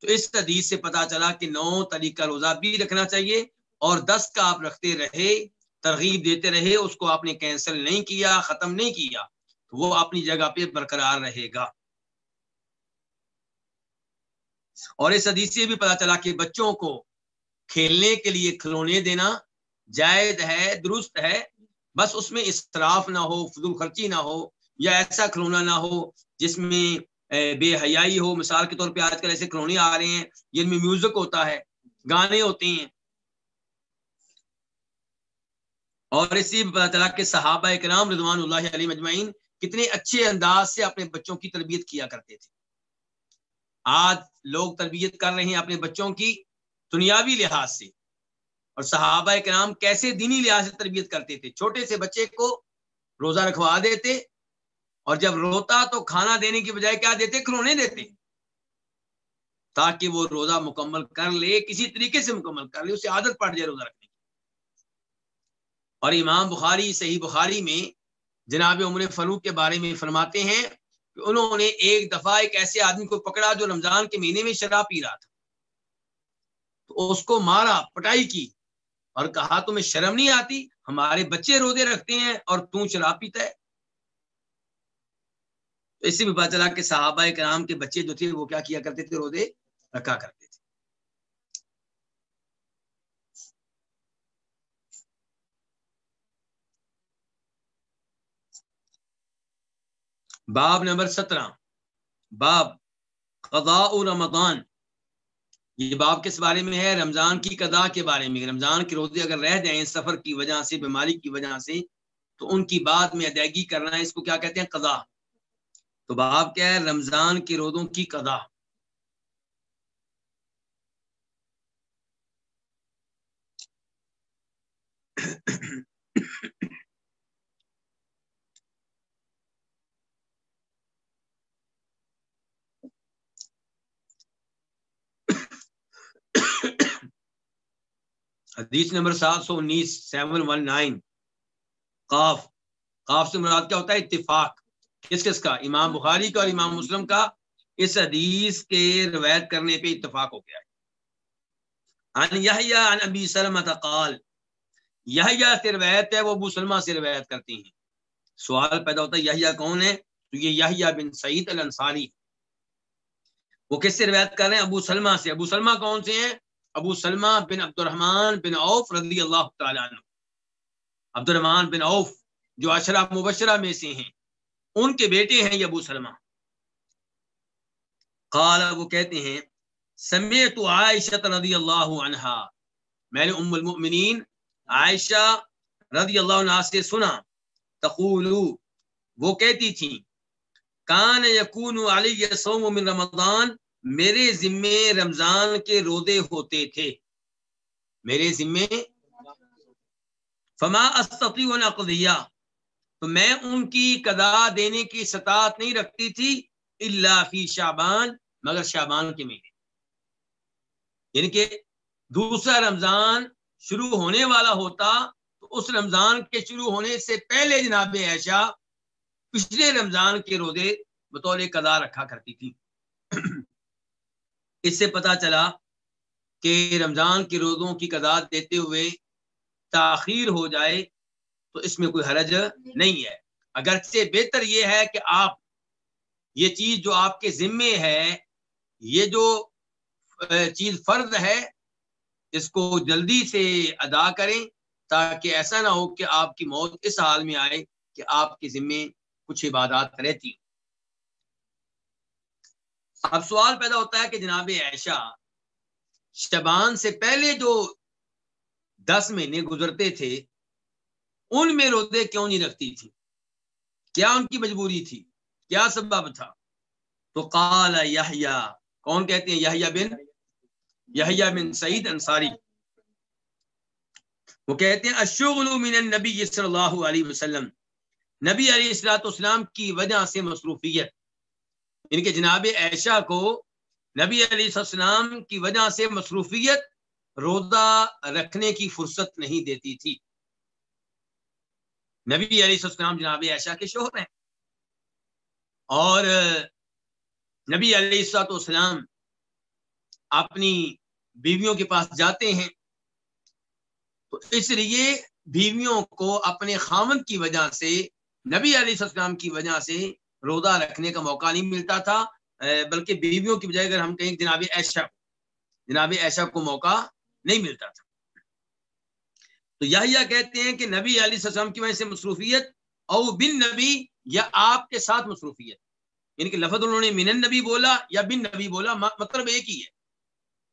S1: تو اس حدیث سے پتا چلا کہ نو طریقہ روزہ بھی رکھنا چاہیے اور دس کا آپ رکھتے رہے، ترغیب دیتے رہے، اس کو آپ نے کینسل نہیں کیا، ختم نہیں کیا، تو وہ اپنی جگہ پہ برقرار رہے گا۔ اور اس حدیث سے بھی پتا چلا کہ بچوں کو کھیلنے کے لیے کھلونے دینا جائز ہے، درست ہے۔ بس اس میں اسراف نہ ہو، فضول خرچی نہ ہو یا ایسا کھلونا نہ ہو جس میں بے حیائی ہو۔ مثال کے طور پہ آج کل ایسے کھلونے آ رہے ہیں جن میں میوزک ہوتا ہے، گانے ہوتے ہیں۔ اور اسی پتا چلا کہ صحابہ کرام رضوان اللہ علیہ مجمعین کتنے اچھے انداز سے اپنے بچوں کی تربیت کیا کرتے تھے۔ آج لوگ تربیت کر رہے ہیں اپنے بچوں کی دنیاوی لحاظ سے۔ اور صحابہ کرام کیسے دینی لحاظ سے تربیت کرتے تھے۔ چھوٹے سے بچے کو روزہ رکھوا دیتے اور جب روتا تو کھانا دینے کی بجائے کیا دیتے؟ کھلونے دیتے۔ تاکہ وہ روزہ مکمل کر لے، کسی طریقے سے مکمل کر لے، اسے عادت پڑ جائے روزہ رکھنے کی۔ اور امام بخاری، صحیح بخاری میں جناب عمر فروخ کے بارے میں فرماتے ہیں کہ انہوں نے ایک دفعہ ایک ایسے آدمی کو پکڑا جو رمضان کے مہینے میں شراب پی رہا تھا۔ تو اس کو مارا، پٹائی کی اور کہا، تمہیں شرم نہیں آتی؟ ہمارے بچے روزے رکھتے ہیں اور تم شراب پیتا ہے۔ تو اس سے بھی پتا چلا کہ صحابہ کرام کے بچے جو تھے وہ کیا کیا کرتے تھے؟ روزے رکھا کرتے تھے۔ باب نمبر سترہ۔ باب قضاء رمضان۔ یہ باب کس بارے میں ہے؟ رمضان کی قضاء کے بارے میں۔ رمضان کے روزے اگر رہ جائیں سفر کی وجہ سے، بیماری کی وجہ سے، تو ان کی بات میں ادائیگی کرنا ہے، اس کو کیا کہتے ہیں؟ قضاء۔ تو باب کیا ہے رمضان کے روزوں کی قضاء حدیث نمبر سات سو انیس، سیون ون نائن۔ قاف۔ قاف سے مراد کیا ہوتا ہے؟ اتفاق۔ کس کس کا؟ امام بخاری کا اور امام مسلم کا؟ اس حدیث کے روایت کرنے پہ اتفاق ہو گیا ہے۔ عن ابی سلمہ قال یحییٰ سے روایت ہے، وہ ابو سلمہ سے روایت کرتی ہیں۔ سوال پیدا ہوتا ہے یحییٰ کون ہے؟ تو یہ یحییٰ بن سعید الانصاری وہ کس سے روایت کر رہے ہیں؟ ابو سلمہ سے۔ ابو سلمہ کون سے ہیں؟ ابو سلمہ بن عبد الرحمن بن عوف رضی اللہ تعالیٰ عنہ۔ عبد الرحمن بن عوف جو اشرا مبشرہ میں سے ہیں۔ ان کے بیٹے ہیں یہ ابو سلمہ۔ قال، وہ کہتے ہیں سمیت عائشہ رضی اللہ عنہا۔ میں نے ام المؤمنین عائشہ رضی اللہ عنہ سے سنا۔ تقولو وہ کہتی تھی، کان یکون علی صوم من رمضان، میرے ذمے رمضان کے روزے ہوتے تھے۔ میرے ذمے۔ فما استطیع نقضیہ تو میں ان کی قضا دینے کی سطاعت نہیں رکھتی تھی اللہ فی شعبان، مگر شعبان کے مہینے۔ یعنی کہ دوسرا رمضان شروع ہونے والا ہوتا، تو اس رمضان کے شروع ہونے سے پہلے جناب ایشا پچھلے رمضان کے روزے بطور قضا رکھا کرتی تھی۔ [clears throat] اس سے پتا چلا کہ رمضان کے روزوں کی قداد دیتے ہوئے تاخیر ہو جائے تو اس میں کوئی حرج نہیں ہے۔ اگرچہ بہتر یہ ہے کہ آپ، یہ چیز جو آپ کے ذمے ہے، یہ جو چیز فرض ہے، اس کو جلدی سے ادا کریں تاکہ ایسا نہ ہو کہ آپ کی موت اس حال میں آئے کہ آپ کے ذمے کچھ عبادات رہتی اب سوال پیدا ہوتا ہے کہ جناب عائشہ، شبان سے پہلے جو دس مہینے گزرتے تھے ان میں روزے کیوں نہیں رکھتی تھی؟ کیا ان کی مجبوری تھی؟ کیا سبب تھا؟ تو قال یحییٰ کون کہتے ہیں؟ یحییٰ بن یحییٰ بن سعید انصاری۔ وہ کہتے ہیں، الشغل من النبی صلی اللہ علیہ وسلم۔ نبی علیہ السلاۃ والسلام کی وجہ سے مصروفیت۔ ان کے جناب عائشہ کو نبی علیہ السلام کی وجہ سے مصروفیت روزہ رکھنے کی فرصت نہیں دیتی تھی۔ نبی علیہ السلام جناب عائشہ کے شوہر ہیں۔ اور نبی علیہ السلاط والسلام اپنی بیویوں کے پاس جاتے ہیں۔ تو اس لیے بیویوں کو اپنے خامن کی وجہ سے، نبی علیہ السلام کی وجہ سے روزہ رکھنے کا موقع نہیں ملتا تھا۔ بلکہ بیویوں کی بجائے اگر ہم کہیں جناب ایشا جناب ایشا کو موقع نہیں ملتا تھا۔ تو یہ کہتے ہیں کہ نبی علیہ السلام کی وجہ سے مصروفیت او بن نبی یا آپ کے ساتھ مصروفیت۔ یعنی کہ لفظ انہوں نے من نبی بولا یا بن نبی بولا مطلب ایک ہی ہے۔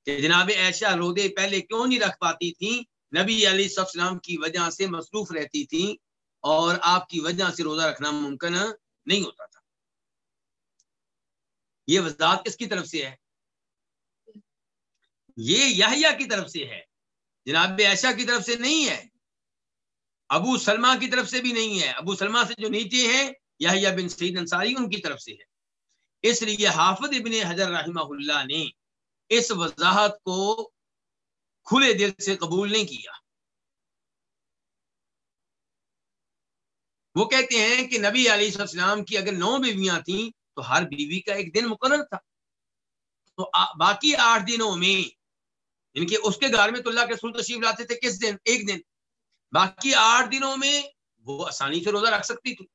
S1: کہ جناب ایشا رودے پہلے کیوں نہیں رکھ پاتی تھیں؟ نبی علیہ السلام کی وجہ سے مصروف رہتی تھیں اور آپ کی وجہ سے روزہ رکھنا ممکن نہیں ہوتا تھا۔ یہ وضاحت کس کی طرف سے ہے؟ یہ یحییٰ کی طرف سے ہے۔ جناب ایشا کی طرف سے نہیں ہے، ابو سلمہ کی طرف سے بھی نہیں ہے۔ ابو سلمہ سے جو نیچے ہیں، یحییٰ بن سعید انصاری ان کی طرف سے ہے۔ اس لیے حافظ ابن حضر رحمہ اللہ نے اس وضاحت کو کھلے دل سے قبول نہیں کیا۔ وہ کہتے ہیں کہ نبی علیہ السلام کی اگر نو بیویاں تھیں تو ہر بیوی کا ایک دن مقرر تھا۔ تو باقی آٹھ دنوں میں یعنی ان کے اس کے گھر میں تو اللہ کے رسول تشریف لاتے تھے کس دن؟ ایک دن۔ باقی آٹھ دنوں میں وہ آسانی سے روزہ رکھ سکتی تھی۔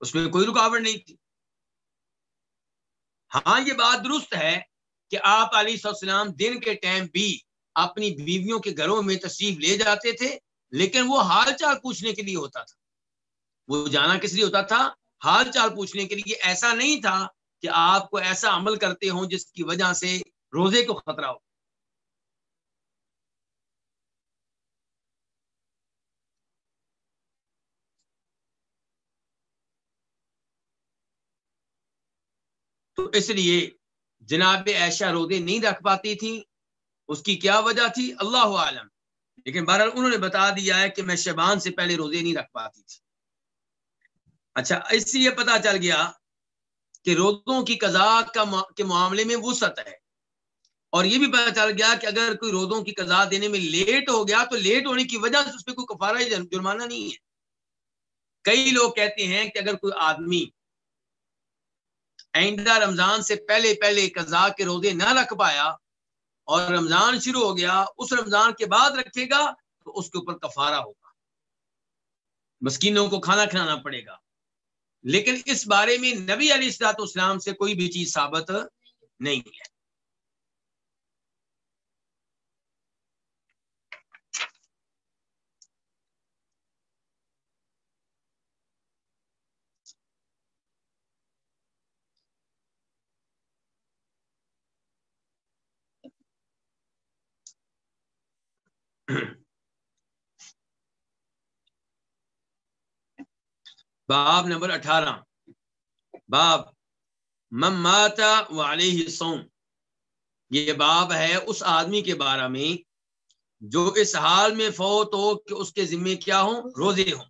S1: اس میں کوئی رکاوٹ نہیں تھی۔ ہاں یہ بات درست ہے کہ آپ علیہ السلام دن کے ٹائم بھی اپنی بیویوں کے گھروں میں تشریف لے جاتے تھے، لیکن وہ حال چال پوچھنے کے لیے ہوتا تھا۔ وہ جانا کس لیے ہوتا تھا؟ حال چال پوچھنے کے لیے۔ ایسا نہیں تھا کہ آپ کو ایسا عمل کرتے ہوں جس کی وجہ سے روزے کو خطرہ ہو۔ تو اس لیے جناب ایشا روزے نہیں رکھ پاتی تھی، اس کی کیا وجہ تھی؟ اللہ عالم۔ لیکن بہرحال انہوں نے بتا دیا ہے کہ میں شبان سے پہلے روزے نہیں رکھ پاتی تھی۔ اچھا اس سے یہ پتا چل گیا کہ روزوں کی قضا کا کے معاملے میں وسعت ہے۔ اور یہ بھی پتا چل گیا کہ اگر کوئی روزوں کی قضا دینے میں لیٹ ہو گیا تو لیٹ ہونے کی وجہ سے اس پہ کوئی کفارہ جرمانہ نہیں ہے۔ کئی لوگ کہتے ہیں کہ اگر کوئی آدمی آئندہ رمضان سے پہلے پہلے قضاء کے روزے نہ رکھ پایا اور رمضان شروع ہو گیا، اس رمضان کے بعد رکھے گا تو اس کے اوپر کفارہ ہوگا۔ مسکینوں کو کھانا کھلانا پڑے گا۔ لیکن اس بارے میں نبی علی السلاط اسلام سے کوئی بھی چیز ثابت نہیں ہے۔ [clears throat] باب نمبر اٹھارہ۔ باب مماتا علیہ سوم یہ باب ہے اس آدمی کے بارے میں جو اس حال میں فوت ہو کہ اس کے ذمے کیا ہوں؟ روزے ہوں۔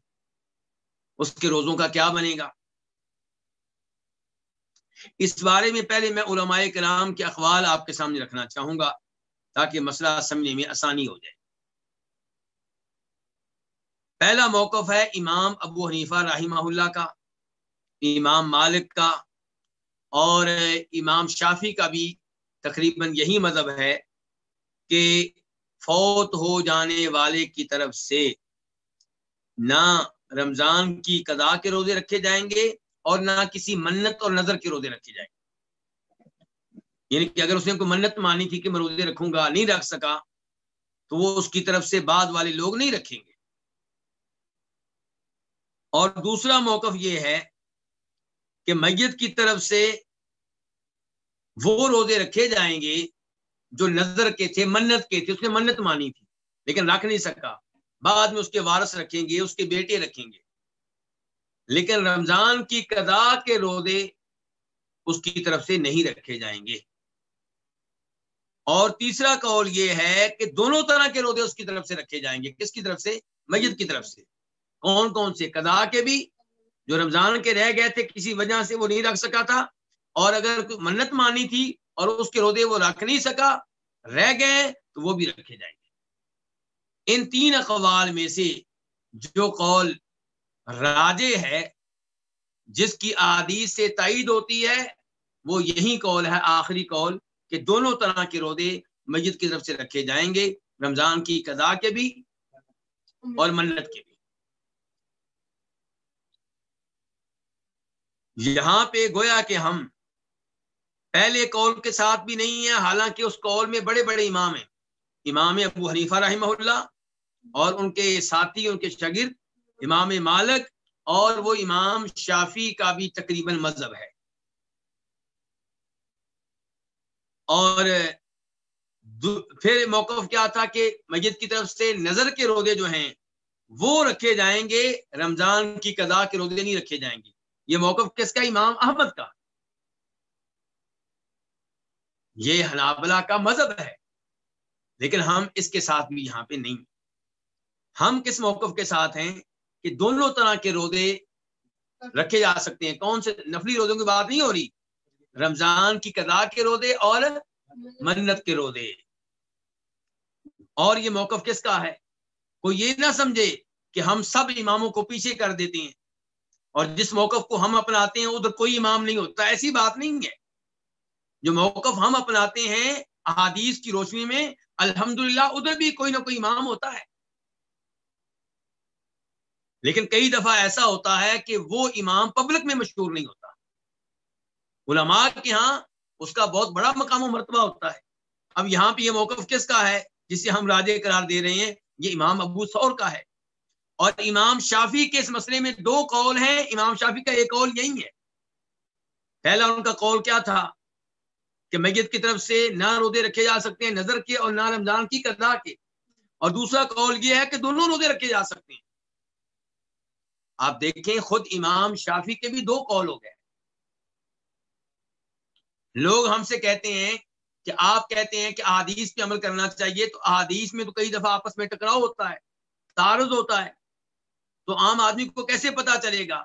S1: اس کے روزوں کا کیا بنے گا؟ اس بارے میں پہلے میں علماء کرام کے اخوال آپ کے سامنے رکھنا چاہوں گا تاکہ مسئلہ سمجھنے میں آسانی ہو جائے۔ پہلا موقف ہے امام ابو حنیفہ رحمہ اللہ کا، امام مالک کا، اور امام شافی کا بھی تقریباً یہی مذہب ہے کہ فوت ہو جانے والے کی طرف سے نہ رمضان کی قضا کے روزے رکھے جائیں گے اور نہ کسی منت اور نظر کے روزے رکھے جائیں گے۔ یعنی کہ اگر اس نے کوئی منت مانی تھی کہ میں روزے رکھوں گا، نہیں رکھ سکا، تو وہ اس کی طرف سے بعد والے لوگ نہیں رکھیں گے۔ اور دوسرا موقف یہ ہے کہ میت کی طرف سے وہ روزے رکھے جائیں گے جو نظر کے تھے، منت کے تھے، اس نے منت مانی تھی، لیکن رکھ نہیں سکا۔ بعد میں اس کے وارث رکھیں گے، اس کے بیٹے رکھیں گے۔ لیکن رمضان کی قضا کے روزے اس کی طرف سے نہیں رکھے جائیں گے۔ اور تیسرا قول یہ ہے کہ دونوں طرح کے روزے اس کی طرف سے رکھے جائیں گے۔ کس کی طرف سے؟ میت کی طرف سے۔ کون کون سے قضا کے بھی جو رمضان کے رہ گئے تھے کسی وجہ سے وہ نہیں رکھ سکا تھا اور اگر منت مانی تھی اور اس کے روزے وہ رکھ نہیں سکا، رہ گئے تو وہ بھی رکھے جائیں گے۔ ان تین اقوال میں سے جو قول راجے ہے، جس کی عادی سے تائید ہوتی ہے، وہ یہی قول ہے، آخری قول کہ دونوں طرح کے روزے مسجد کی طرف سے رکھے جائیں گے، رمضان کی قضا کے بھی اور منت کے۔ یہاں پہ گویا کہ ہم پہلے قول کے ساتھ بھی نہیں ہیں، حالانکہ اس قول میں بڑے بڑے امام ہیں۔ امام ابو حنیفہ رحمہ اللہ اور ان کے ساتھی، ان کے شاگرد امام مالک اور وہ امام شافی کا بھی تقریباً مذہب ہے۔ اور پھر موقف کیا تھا کہ مسجد کی طرف سے نظر کے روزے جو ہیں وہ رکھے جائیں گے، رمضان کی قضا کے روزے نہیں رکھے جائیں گے۔ یہ موقف کس کا؟ امام احمد کا۔ یہ حنابلہ کا مذہب ہے، لیکن ہم اس کے ساتھ بھی یہاں پہ نہیں۔ ہم کس موقف کے ساتھ ہیں کہ دونوں طرح کے روزے رکھے جا سکتے ہیں؟ کون سے نفلی روزوں کی بات نہیں ہو رہی؟ رمضان کی قضا کے روزے اور منت کے روزے۔ اور یہ موقف کس کا ہے؟ کوئی یہ نہ سمجھے کہ ہم سب اماموں کو پیچھے کر دیتے ہیں۔ اور جس موقف کو ہم اپناتے ہیں، ادھر کوئی امام نہیں ہوتا، ایسی بات نہیں ہے۔ جو موقف ہم اپناتے ہیں احادیث کی روشنی میں، الحمدللہ، ادھر بھی کوئی نہ کوئی امام ہوتا ہے۔ لیکن کئی دفعہ ایسا ہوتا ہے کہ وہ امام پبلک میں مشہور نہیں ہوتا۔ علماء کے ہاں اس کا بہت بڑا مقام و مرتبہ ہوتا ہے۔ اب یہاں پہ یہ موقف کس کا ہے؟ جسے ہم راجے قرار دے رہے ہیں، یہ امام ابو سور کا ہے۔ اور امام شافی کے اس مسئلے میں دو قول ہیں، امام شافی کا ایک قول یہی ہے۔ پہلا ان کا قول کیا تھا کہ میت کی طرف سے نہ روزے رکھے جا سکتے ہیں نظر کے اور نہ رمضان کی قضا کے۔ اور دوسرا قول یہ ہے کہ دونوں روزے رکھے جا سکتے ہیں۔ آپ دیکھیں خود امام شافی کے بھی دو قول ہو گئے۔ لوگ ہم سے کہتے ہیں کہ آپ کہتے ہیں کہ احادیث پہ عمل کرنا چاہیے تو احادیث میں تو کئی دفعہ آپس میں ٹکراؤ ہوتا ہے، تعارض ہوتا ہے۔ تو عام آدمی کو کیسے پتا چلے گا؟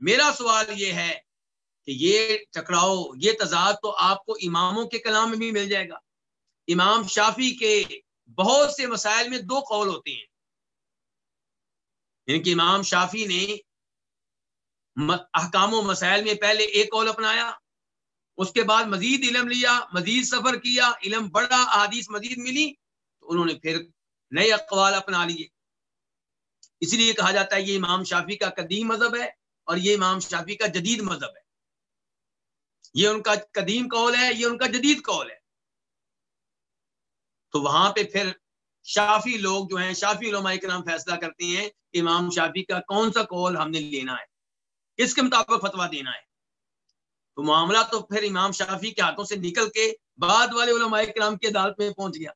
S1: میرا سوال یہ ہے کہ یہ ٹکراؤ، یہ تضاد تو آپ کو اماموں کے کلام میں بھی مل جائے گا۔ امام شافی کے بہت سے مسائل میں دو قول ہوتے ہیں۔ یعنی کہ امام شافی نے احکام و مسائل میں پہلے ایک قول اپنایا، اس کے بعد مزید علم لیا، مزید سفر کیا، علم بڑا احادیث مزید ملی، تو انہوں نے پھر نئے اقوال اپنا لیے۔ اسی لیے کہا جاتا ہے یہ امام شافی کا قدیم مذہب ہے اور یہ امام شافی کا جدید مذہب ہے۔ یہ ان کا قدیم قول ہے، یہ ان کا جدید قول ہے۔ تو وہاں پہ پھر شافی لوگ جو ہیں شافی علماء کے نام فیصلہ کرتے ہیں کہ امام شافی کا کون سا قول ہم نے لینا ہے اس کے مطابق فتوا دینا ہے۔ تو معاملہ تو پھر امام شافی کے ہاتھوں سے نکل کے بعد والے علماء کرام کی عدالت میں پہنچ گیا۔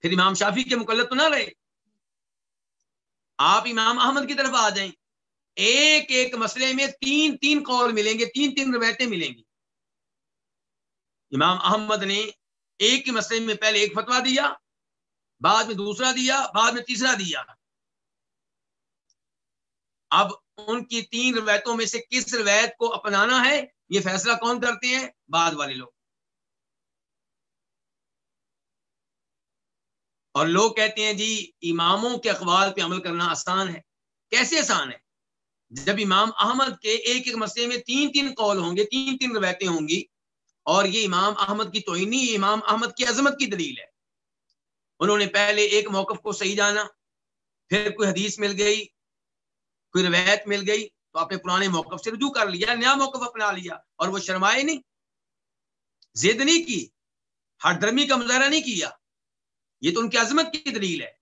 S1: پھر امام شافی کے مقلد تو نہ رہے۔ آپ امام احمد کی طرف آ جائیں۔ ایک ایک مسئلے میں تین تین قول ملیں گے، تین تین روایتیں ملیں گی۔ امام احمد نے ایک ہی مسئلے میں پہلے ایک فتوا دیا، بعد میں دوسرا دیا، بعد میں تیسرا دیا۔ اب ان کی تین روایتوں میں سے کس روایت کو اپنانا ہے، یہ فیصلہ کون کرتے ہیں؟ بعد والے لوگ۔ اور لوگ کہتے ہیں جی اماموں کے اخبار پہ عمل کرنا آسان ہے۔ کیسے آسان ہے؟ جب امام احمد کے ایک ایک مسئلے میں تین تین قول ہوں گے، تین تین روایتیں ہوں گی اور یہ امام احمد کی توہینی امام احمد کی عظمت کی دلیل ہے۔ انہوں نے پہلے ایک موقف کو صحیح جانا، پھر کوئی حدیث مل گئی، کوئی روایت مل گئی تو آپ نے پرانے موقف سے رجوع کر لیا، نیا موقف اپنا لیا اور وہ شرمائے نہیں، زید نہیں کی، ہر درمی کا مظاہرہ نہیں کیا۔ یہ تو ان کی عظمت کی دلیل ہے۔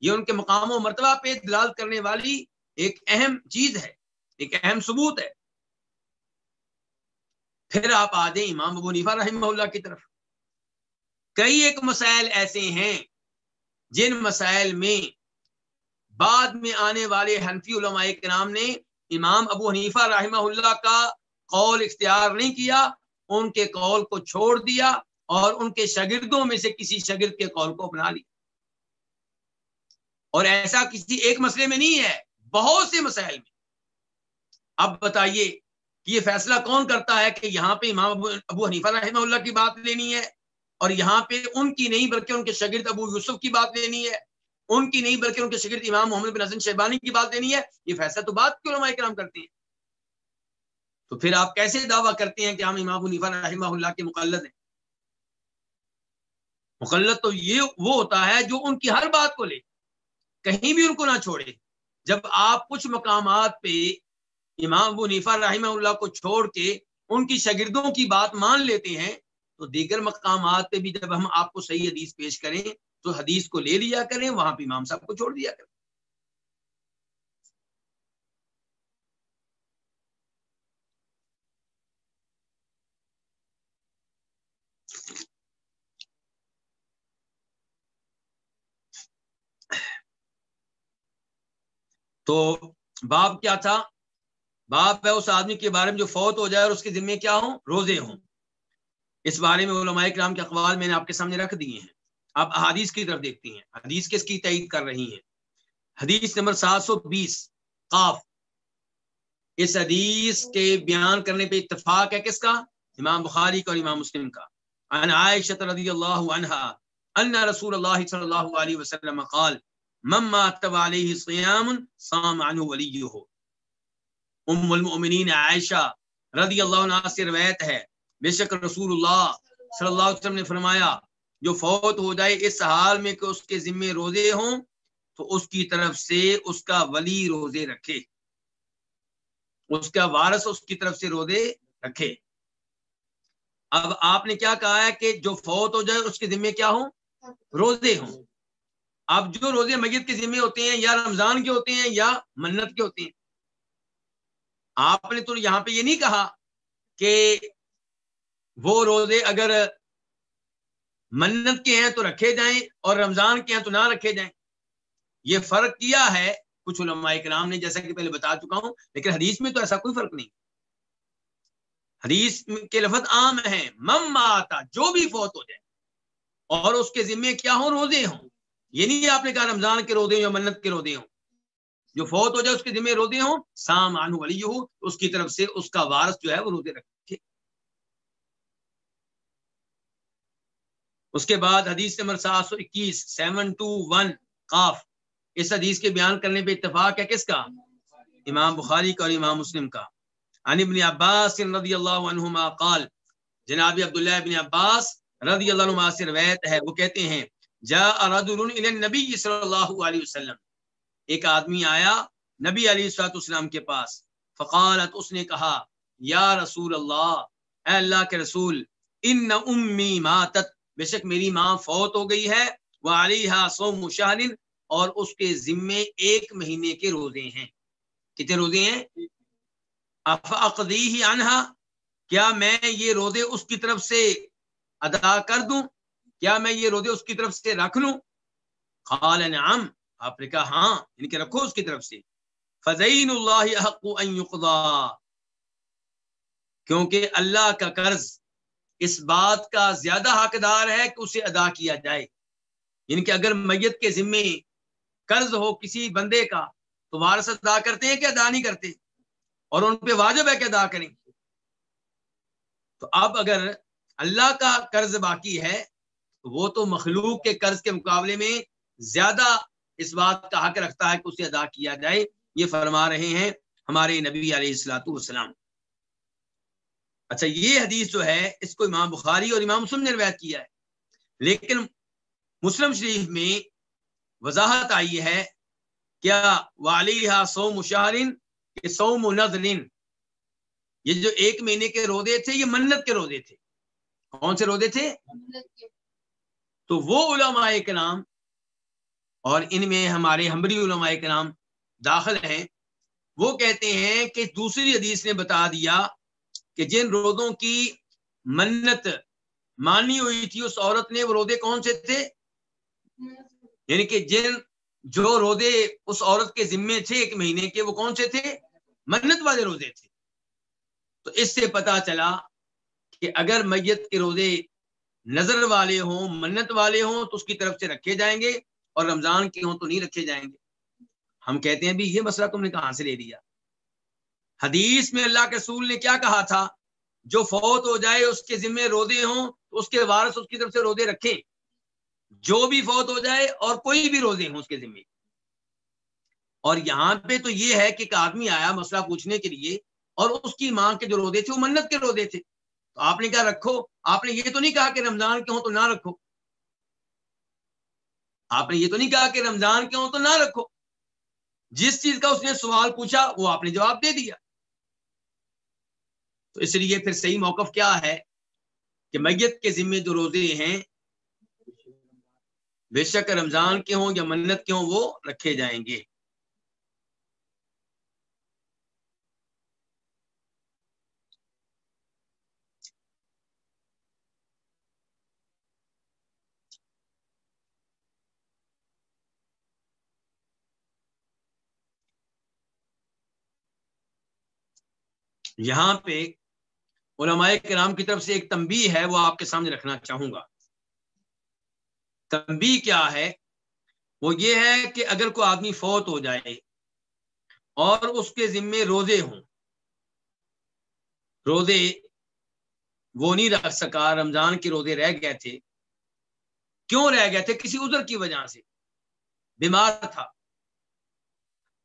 S1: یہ ان کے مقام و مرتبہ پہ دلال کرنے والی ایک اہم چیز ہے، ایک اہم ثبوت ہے۔ پھر آپ آ جائیں امام ابو نیفا رحمہ اللہ کی طرف۔ کئی ایک مسائل ایسے ہیں جن مسائل میں بعد میں آنے والے حنفی علماء کے نام نے امام ابو حنیفہ رحمہ اللہ کا قول اختیار نہیں کیا، ان کے قول کو چھوڑ دیا۔ اور ان کے شاگردوں میں سے کسی شاگرد کے قول کو اپنا لیا۔ اور ایسا کسی ایک مسئلے میں نہیں ہے، بہت سے مسائل میں۔ اب بتائیے کہ یہ فیصلہ کون کرتا ہے کہ یہاں پہ امام ابو حنیفہ رحمہ اللہ کی بات لینی ہے اور یہاں پہ ان کی نہیں بلکہ ان کے شاگرد ابو یوسف کی بات لینی ہے، ان کی نہیں بلکہ ان کے شاگرد امام محمد بن حسن شیبانی کی بات لینی ہے۔ یہ فیصلہ تو بات کیوں علماء کرام کرتے ہیں۔ تو پھر آپ کیسے دعویٰ کرتے ہیں کہ ہم امام ابو رحمہ اللہ کے مقلد ہیں؟ مقلد تو یہ وہ ہوتا ہے جو ان کی ہر بات کو لے، کہیں بھی ان کو نہ چھوڑے۔ جب آپ کچھ مقامات پہ امام ابو نیفا رحمہ اللہ کو چھوڑ کے ان کی شاگردوں کی بات مان لیتے ہیں، تو دیگر مقامات پہ بھی جب ہم آپ کو صحیح حدیث پیش کریں، تو حدیث کو لے لیا کریں، وہاں پہ امام صاحب کو چھوڑ دیا کریں۔ تو باپ کیا تھا؟ باپ ہے اس آدمی کے بارے میں جو فوت ہو جائے اور اس کے ذمے کیا ہوں؟ روزے ہوں۔ اس بارے میں علماء کرام کے اقوال میں نے آپ کے سامنے رکھ دیے ہیں۔ آپ حدیث کی طرف دیکھتی ہیں۔ حدیث کس کی تعید کر رہی ہیں؟ حدیث نمبر سات سو بیس، قاف۔ اس حدیث کے بیان کرنے پہ اتفاق ہے کس کا؟ امام بخاری کا اور امام مسلم کا۔ ان عائشہ رضی اللہ عنہا ان رسول اللہ صلی اللہ علیہ وسلم قال مما علیہ سیام سام ولی ہو ام المؤمنین عائشہ رضی اللہ عنہ سے روایت ہے۔ بے شک رسول اللہ صلی اللہ علیہ وسلم نے فرمایا، جو فوت ہو جائے اس حال میں کہ اس کے ذمے روزے ہوں، تو اس کی طرف سے اس کا ولی روزے رکھے۔ اس کا وارث اس کی طرف سے روزے رکھے۔ اب آپ نے کیا کہا ہے کہ جو فوت ہو جائے اس کے ذمے کیا ہوں؟ روزے ہوں۔ اب جو روزے میت کے ذمے ہوتے ہیں، یا رمضان کے ہوتے ہیں، یا منت کے ہوتے ہیں۔ آپ نے تو یہاں پہ یہ نہیں کہا کہ وہ روزے اگر منت کے ہیں تو رکھے جائیں اور رمضان کے ہیں تو نہ رکھے جائیں۔ یہ فرق کیا ہے؟ کچھ علماء کرام نے جیسا کہ پہلے بتا چکا ہوں، لیکن حدیث میں تو ایسا کوئی فرق نہیں۔ حدیث کے لفظ عام ہیں مم آتا، جو بھی فوت ہو جائے۔ اور اس کے ذمے کیا ہوں؟ روزے ہوں۔ یہ نہیں آپ نے کہا رمضان کے روزے ہوں یا منت کے روزے ہوں۔ جو فوت ہو جائے اس کے ذمہ روزے ہوں، سام آنو ولی ہو، اس کی طرف سے اس کا وارث جو ہے وہ روزے رکھے۔ اس کے بعد حدیث نمبر سات سو اکیس، سیون ٹو ون، قاف۔ اس حدیث کے بیان کرنے پہ اتفاق ہے کس کا؟ امام بخاری کا اور امام مسلم کا۔ عن ابن عباس رضی اللہ عنہما قال، جناب عبداللہ ابن عباس رضی اللہ عنہ سے روایت ہے، وہ کہتے ہیں جا رجل الى النبی صلی اللہ علیہ وسلم۔ ایک آدمی آیا نبی علی سات اسلام کے پاس۔ فقالت، اس نے کہا، یا رسول اللہ، اے اللہ کے رسول، ان امی ماتت۔ بے شک میری ماں فوت ہو گئی ہے۔ وہ علیہ سو اور اس کے ذمے ایک مہینے کے روزے ہیں۔ کتنے روزے ہیں؟ افعقدی ہی انہا کیا میں یہ روزے اس کی طرف سے ادا کر دوں؟ کیا میں یہ روزے اس کی طرف سے رکھ لوں؟ خال نعم۔ آپ نے کہا ہاں یعنی ان کے رکھو اس کی طرف سے۔ فضین اللہ حق کیونکہ اللہ کا قرض اس بات کا زیادہ حقدار ہے کہ اسے ادا کیا جائے۔ یعنی کہ اگر میت کے ذمے قرض ہو کسی بندے کا، تو وارث ادا کرتے ہیں کہ ادا نہیں کرتے؟ اور ان پہ واجب ہے کہ ادا کریں۔ تو اب اگر اللہ کا قرض باقی ہے وہ تو مخلوق کے قرض کے مقابلے میں زیادہ اس بات کا حق رکھتا ہے کہ اسے ادا کیا جائے، یہ فرما رہے ہیں ہمارے نبی علیہ السلاۃ والسلام۔ اچھا یہ حدیث جو ہے، اس کو امام بخاری اور امام مسلم نے روایت کیا ہے۔ لیکن مسلم شریف میں وضاحت آئی ہے، کیا والی سو مشاہرین سوم نظرین یہ جو ایک مہینے کے رودے تھے، یہ منت کے رودے تھے۔ کون سے رودے تھے؟ تو وہ علماء کے نام اور ان میں ہمارے ہمبری علماء کے نام داخل ہیں، وہ کہتے ہیں کہ دوسری حدیث نے بتا دیا کہ جن روزوں کی منت مانی ہوئی تھی، اس عورت نے، وہ رودے کون سے تھے؟ یعنی کہ جن جو رودے اس عورت کے ذمے تھے ایک مہینے کے، وہ کون سے تھے؟ منت والے روزے تھے۔ تو اس سے پتا چلا کہ اگر میت کے روزے نظر والے ہوں، منت والے ہوں تو اس کی طرف سے رکھے جائیں گے اور رمضان کے ہوں تو نہیں رکھے جائیں گے۔ ہم کہتے ہیں بھی یہ مسئلہ تم نے کہاں سے لے لیا؟ حدیث میں اللہ کے رسول نے کیا کہا تھا؟ جو فوت ہو جائے، اس کے ذمے رودے ہوں، تو اس کے وارث اس کی طرف سے رودے رکھیں۔ جو بھی فوت ہو جائے اور کوئی بھی روزے ہوں اس کے ذمے۔ اور یہاں پہ تو یہ ہے کہ ایک آدمی آیا مسئلہ پوچھنے کے لیے اور اس کی ماں کے جو رودے تھے، وہ منت کے رودے تھے۔ تو آپ نے کیا رکھو، آپ نے یہ تو نہیں کہا کہ رمضان کے ہوں تو نہ رکھو۔ آپ نے یہ تو نہیں کہا کہ رمضان کے ہوں تو نہ رکھو۔ جس چیز کا اس نے سوال پوچھا، وہ آپ نے جواب دے دیا۔ تو اس لیے پھر صحیح موقف کیا ہے کہ میت کے ذمے جو روزے ہیں، بے شک رمضان کے ہوں یا منت کے ہوں، وہ رکھے جائیں گے۔ یہاں پہ علماء کرام کی طرف سے ایک تنبیہ ہے، وہ آپ کے سامنے رکھنا چاہوں گا۔ تنبیہ کیا ہے؟ وہ یہ ہے کہ اگر کوئی آدمی فوت ہو جائے اور اس کے ذمے روزے ہوں، روزے وہ نہیں رکھ سکا، رمضان کے روزے رہ گئے تھے۔ کیوں رہ گئے تھے؟ کسی عذر کی وجہ سے۔ بیمار تھا۔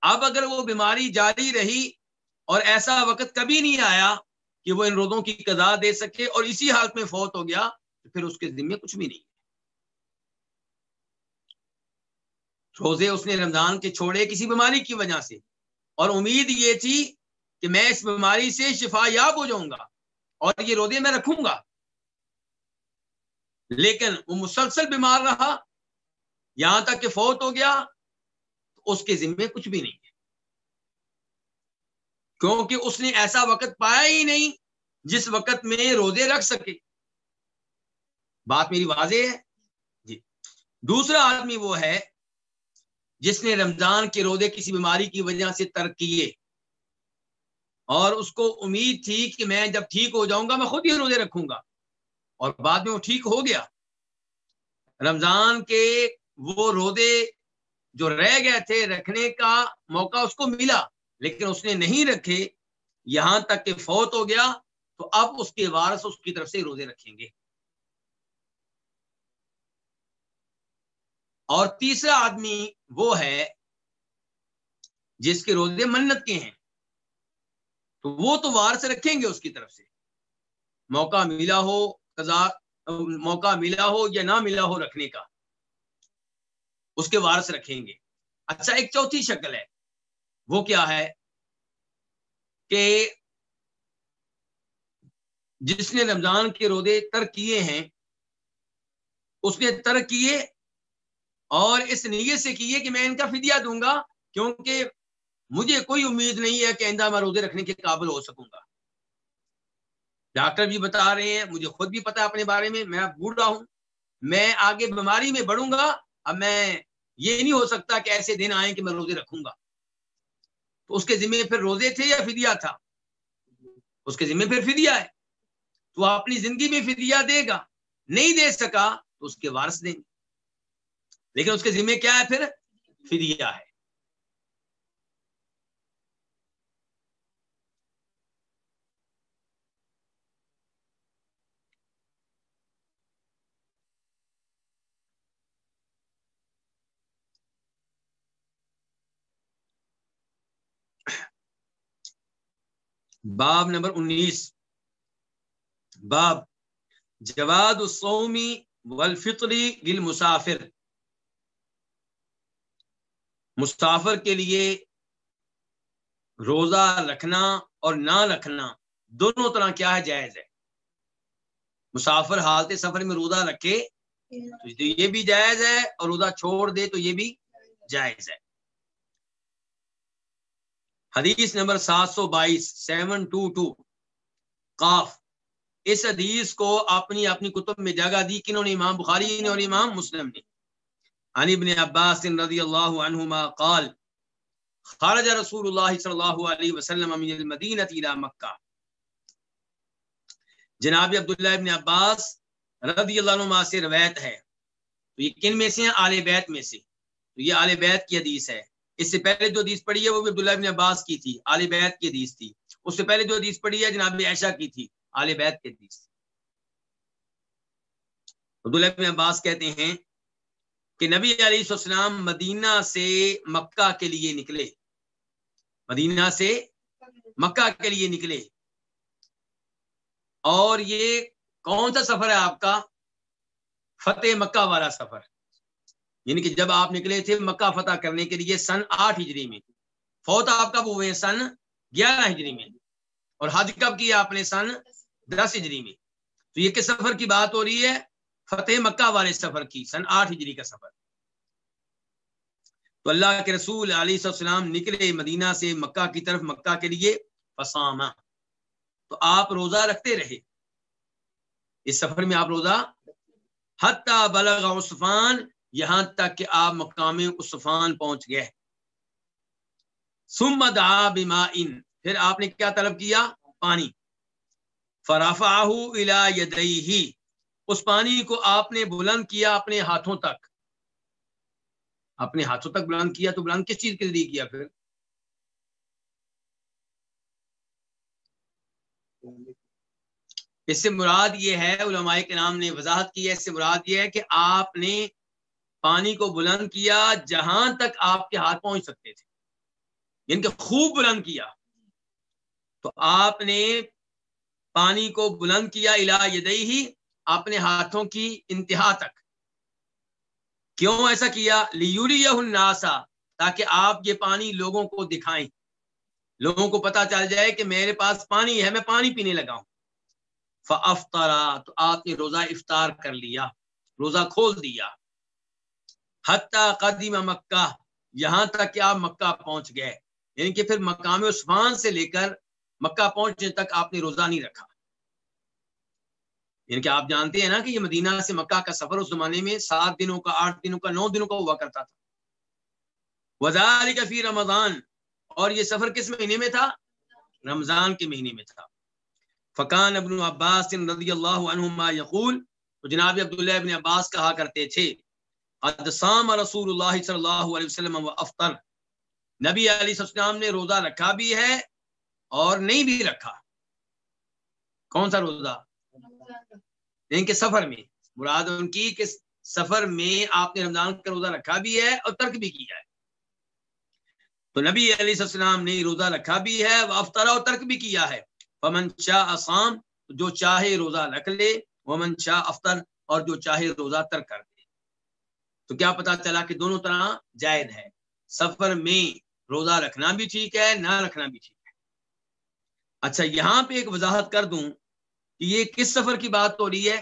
S1: اب اگر وہ بیماری جاری رہی اور ایسا وقت کبھی نہیں آیا کہ وہ ان روزوں کی قضا دے سکے اور اسی حالت میں فوت ہو گیا تو پھر اس کے ذمے کچھ بھی نہیں۔ روزے اس نے رمضان کے چھوڑے کسی بیماری کی وجہ سے۔ اور امید یہ تھی کہ میں اس بیماری سے شفا یاب ہو جاؤں گا اور یہ روزے میں رکھوں گا۔ لیکن وہ مسلسل بیمار رہا۔ یہاں تک کہ فوت ہو گیا تو اس کے ذمے کچھ بھی نہیں۔ ہے کیونکہ اس نے ایسا وقت پایا ہی نہیں جس وقت میں روزے رکھ سکے۔ بات میری واضح ہے؟ جی۔ دوسرا آدمی وہ ہے جس نے رمضان کے روزے کسی بیماری کی وجہ سے ترک کیے۔ اور اس کو امید تھی کہ میں جب ٹھیک ہو جاؤں گا، میں خود ہی روزے رکھوں گا۔ اور بعد میں وہ ٹھیک ہو گیا۔ رمضان کے وہ روزے جو رہ گئے تھے رکھنے کا موقع اس کو ملا۔ لیکن اس نے نہیں رکھے، یہاں تک کہ فوت ہو گیا، تو اب اس کے وارث اس کی طرف سے روزے رکھیں گے۔ اور تیسرا آدمی وہ ہے جس کے روزے منت کے ہیں۔ تو وہ تو وار سے رکھیں گے اس کی طرف سے۔ موقع ملا ہو قضا، موقع ملا ہو یا نہ ملا ہو رکھنے کا، اس کے وارث رکھیں گے۔ اچھا ایک چوتھی شکل ہے۔ وہ کیا ہے کہ جس نے رمضان کے روزے تر کیے ہیں، اس نے تر کیے اور اس نیت سے کیے کہ میں ان کا فدیہ دوں گا کیونکہ مجھے کوئی امید نہیں ہے کہ آئندہ میں روزے رکھنے کے قابل ہو سکوں گا۔ ڈاکٹر بھی بتا رہے ہیں، مجھے خود بھی پتا اپنے بارے میں میں بوڑھا ہوں، میں آگے بیماری میں بڑھوں گا، اب میں یہ نہیں ہو سکتا کہ ایسے دن آئیں کہ میں روزے رکھوں گا۔ تو اس کے ذمے پھر روزے تھے یا فدیہ تھا؟ اس کے ذمے پھر فدیہ ہے۔ تو اپنی زندگی میں فدیہ دے گا، نہیں دے سکا تو اس کے وارث دیں گے۔ لیکن اس کے ذمے کیا ہے پھر؟ فدیہ ہے۔ باب نمبر انیس۔ باب جواد الصومی والفطری للمسافر۔ مسافر کے لیے روزہ رکھنا اور نہ رکھنا دونوں طرح کیا ہے جائز ہے۔ مسافر حالت سفر میں روزہ رکھے تو یہ بھی جائز ہے اور روزہ چھوڑ دے تو یہ بھی جائز ہے۔ حدیث نمبر سات سو بائیس، سیون ٹو ٹو، قاف۔ اس حدیث کو اپنی اپنی کتب میں جگہ دی کنہوں نے امام بخاری نے اور امام مسلم نے۔ عن ابن عباس رضی اللہ عنہما قال خارج رسول اللہ صلی اللہ علیہ وسلم من المدینہ الى مکہ۔ جناب عبداللہ ابن عباس رضی اللہ عنہ سے روایت ہے۔ تو یہ کن میں سے ہیں؟ آل بیت میں سے۔ تو یہ آل بیت کی حدیث ہے۔ اس سے پہلے جو حدیث پڑھی ہے وہ بھی عبداللہ ابن عباس کی تھی، آل بیت کی حدیث تھی۔ اس سے پہلے جو حدیث پڑھی ہے جناب عائشہ کی تھی، آل بیت کی حدیث عبداللہ ابن عباس کہتے ہیں کہ نبی علیہ السلام مدینہ سے مکہ کے لیے نکلے۔ مدینہ سے مکہ کے لیے نکلے۔ اور یہ کون سا سفر ہے آپ کا؟ فتح مکہ والا سفر۔ یعنی کہ جب آپ نکلے تھے مکہ فتح کرنے کے لیے سن آٹھ ہجری میں، فوت آپ کب ہوئے سن گیارہ ہجری میں؟ اور حج کب کیا آپ نے سن؟ دس ہجری میں۔ تو یہ کس سفر کی بات ہو رہی ہے؟ فتح مکہ والے سفر کی، سن آٹھ ہجری کا سفر۔ تو اللہ کے رسول علیہ السلام نکلے مدینہ سے مکہ کی طرف، مکہ کے لیے فسامہ تو آپ روزہ رکھتے رہے۔ اس سفر میں آپ روزہ، حتی بلغ عثفان یہاں تک کہ آپ مقام عثفان پہنچ گئے۔ سمد بما ان، پھر آپ نے کیا طلب کیا؟ پانی۔ فرافاہ ہی اس پانی کو آپ نے بلند کیا اپنے ہاتھوں تک۔ اپنے ہاتھوں تک بلند کیا، تو بلند کس چیز کے ذریعے کیا پھر؟ اس سے مراد یہ ہے، علماء کے نام نے وضاحت کی ہے، اس سے مراد یہ ہے کہ آپ نے پانی کو بلند کیا جہاں تک آپ کے ہاتھ پہنچ سکتے تھے۔ یعنی کہ خوب بلند کیا۔ تو آپ نے پانی کو بلند کیا الا یدئی ہی اپنے ہاتھوں کی انتہا تک۔ کیوں ایسا کیا؟ لیوری الناسا تاکہ آپ یہ پانی لوگوں کو دکھائیں۔ لوگوں کو پتا چل جائے کہ میرے پاس پانی ہے، میں پانی پینے لگا ہوں۔ فافطرا تو آپ نے روزہ افطار کر لیا، روزہ کھول دیا۔ حتیٰ قدیم مکہ، یہاں تک کہ آپ مکہ پہنچ گئے۔ یعنی کہ پھر مقام عثمان سے لے کر مکہ پہنچنے تک آپ نے روزہ نہیں رکھا۔ یعنی کہ آپ جانتے ہیں نا کہ یہ مدینہ سے مکہ کا سفر اس زمانے میں سات دنوں کا، آٹھ دنوں کا، نو دنوں کا ہوا کرتا تھا۔ وزار فی رمضان۔ اور یہ سفر کس مہینے میں تھا؟ رمضان کے مہینے میں تھا۔ فقان ابن عباس رضی اللہ عنہما یقول، تو جناب عبداللہ ابن عباس کہا کرتے تھے ادسام رسول اللہ صلی اللہ علیہ وسلم و افطر نبی علیہ السلام نے روزہ رکھا بھی ہے اور نہیں بھی رکھا۔ کون سا روزہ؟ یعنی ان کے سفر میں۔ مراد ان کی کہ سفر میں آپ نے رمضان کا روزہ رکھا بھی ہے اور ترک بھی کیا ہے۔ تو نبی علیہ السلام نے روزہ رکھا بھی ہے افطرا اور ترک بھی کیا ہے۔ پمن شاہ آسام جو چاہے روزہ رکھ لے۔ ومن شاہ افطر، اور جو چاہے روزہ ترک کر دے۔ تو کیا پتا چلا کہ دونوں طرح جائز ہے۔ سفر میں روزہ رکھنا بھی ٹھیک ہے، نہ رکھنا بھی ٹھیک ہے۔ اچھا یہاں پہ ایک وضاحت کر دوں کہ یہ کس سفر کی بات ہو رہی ہے؟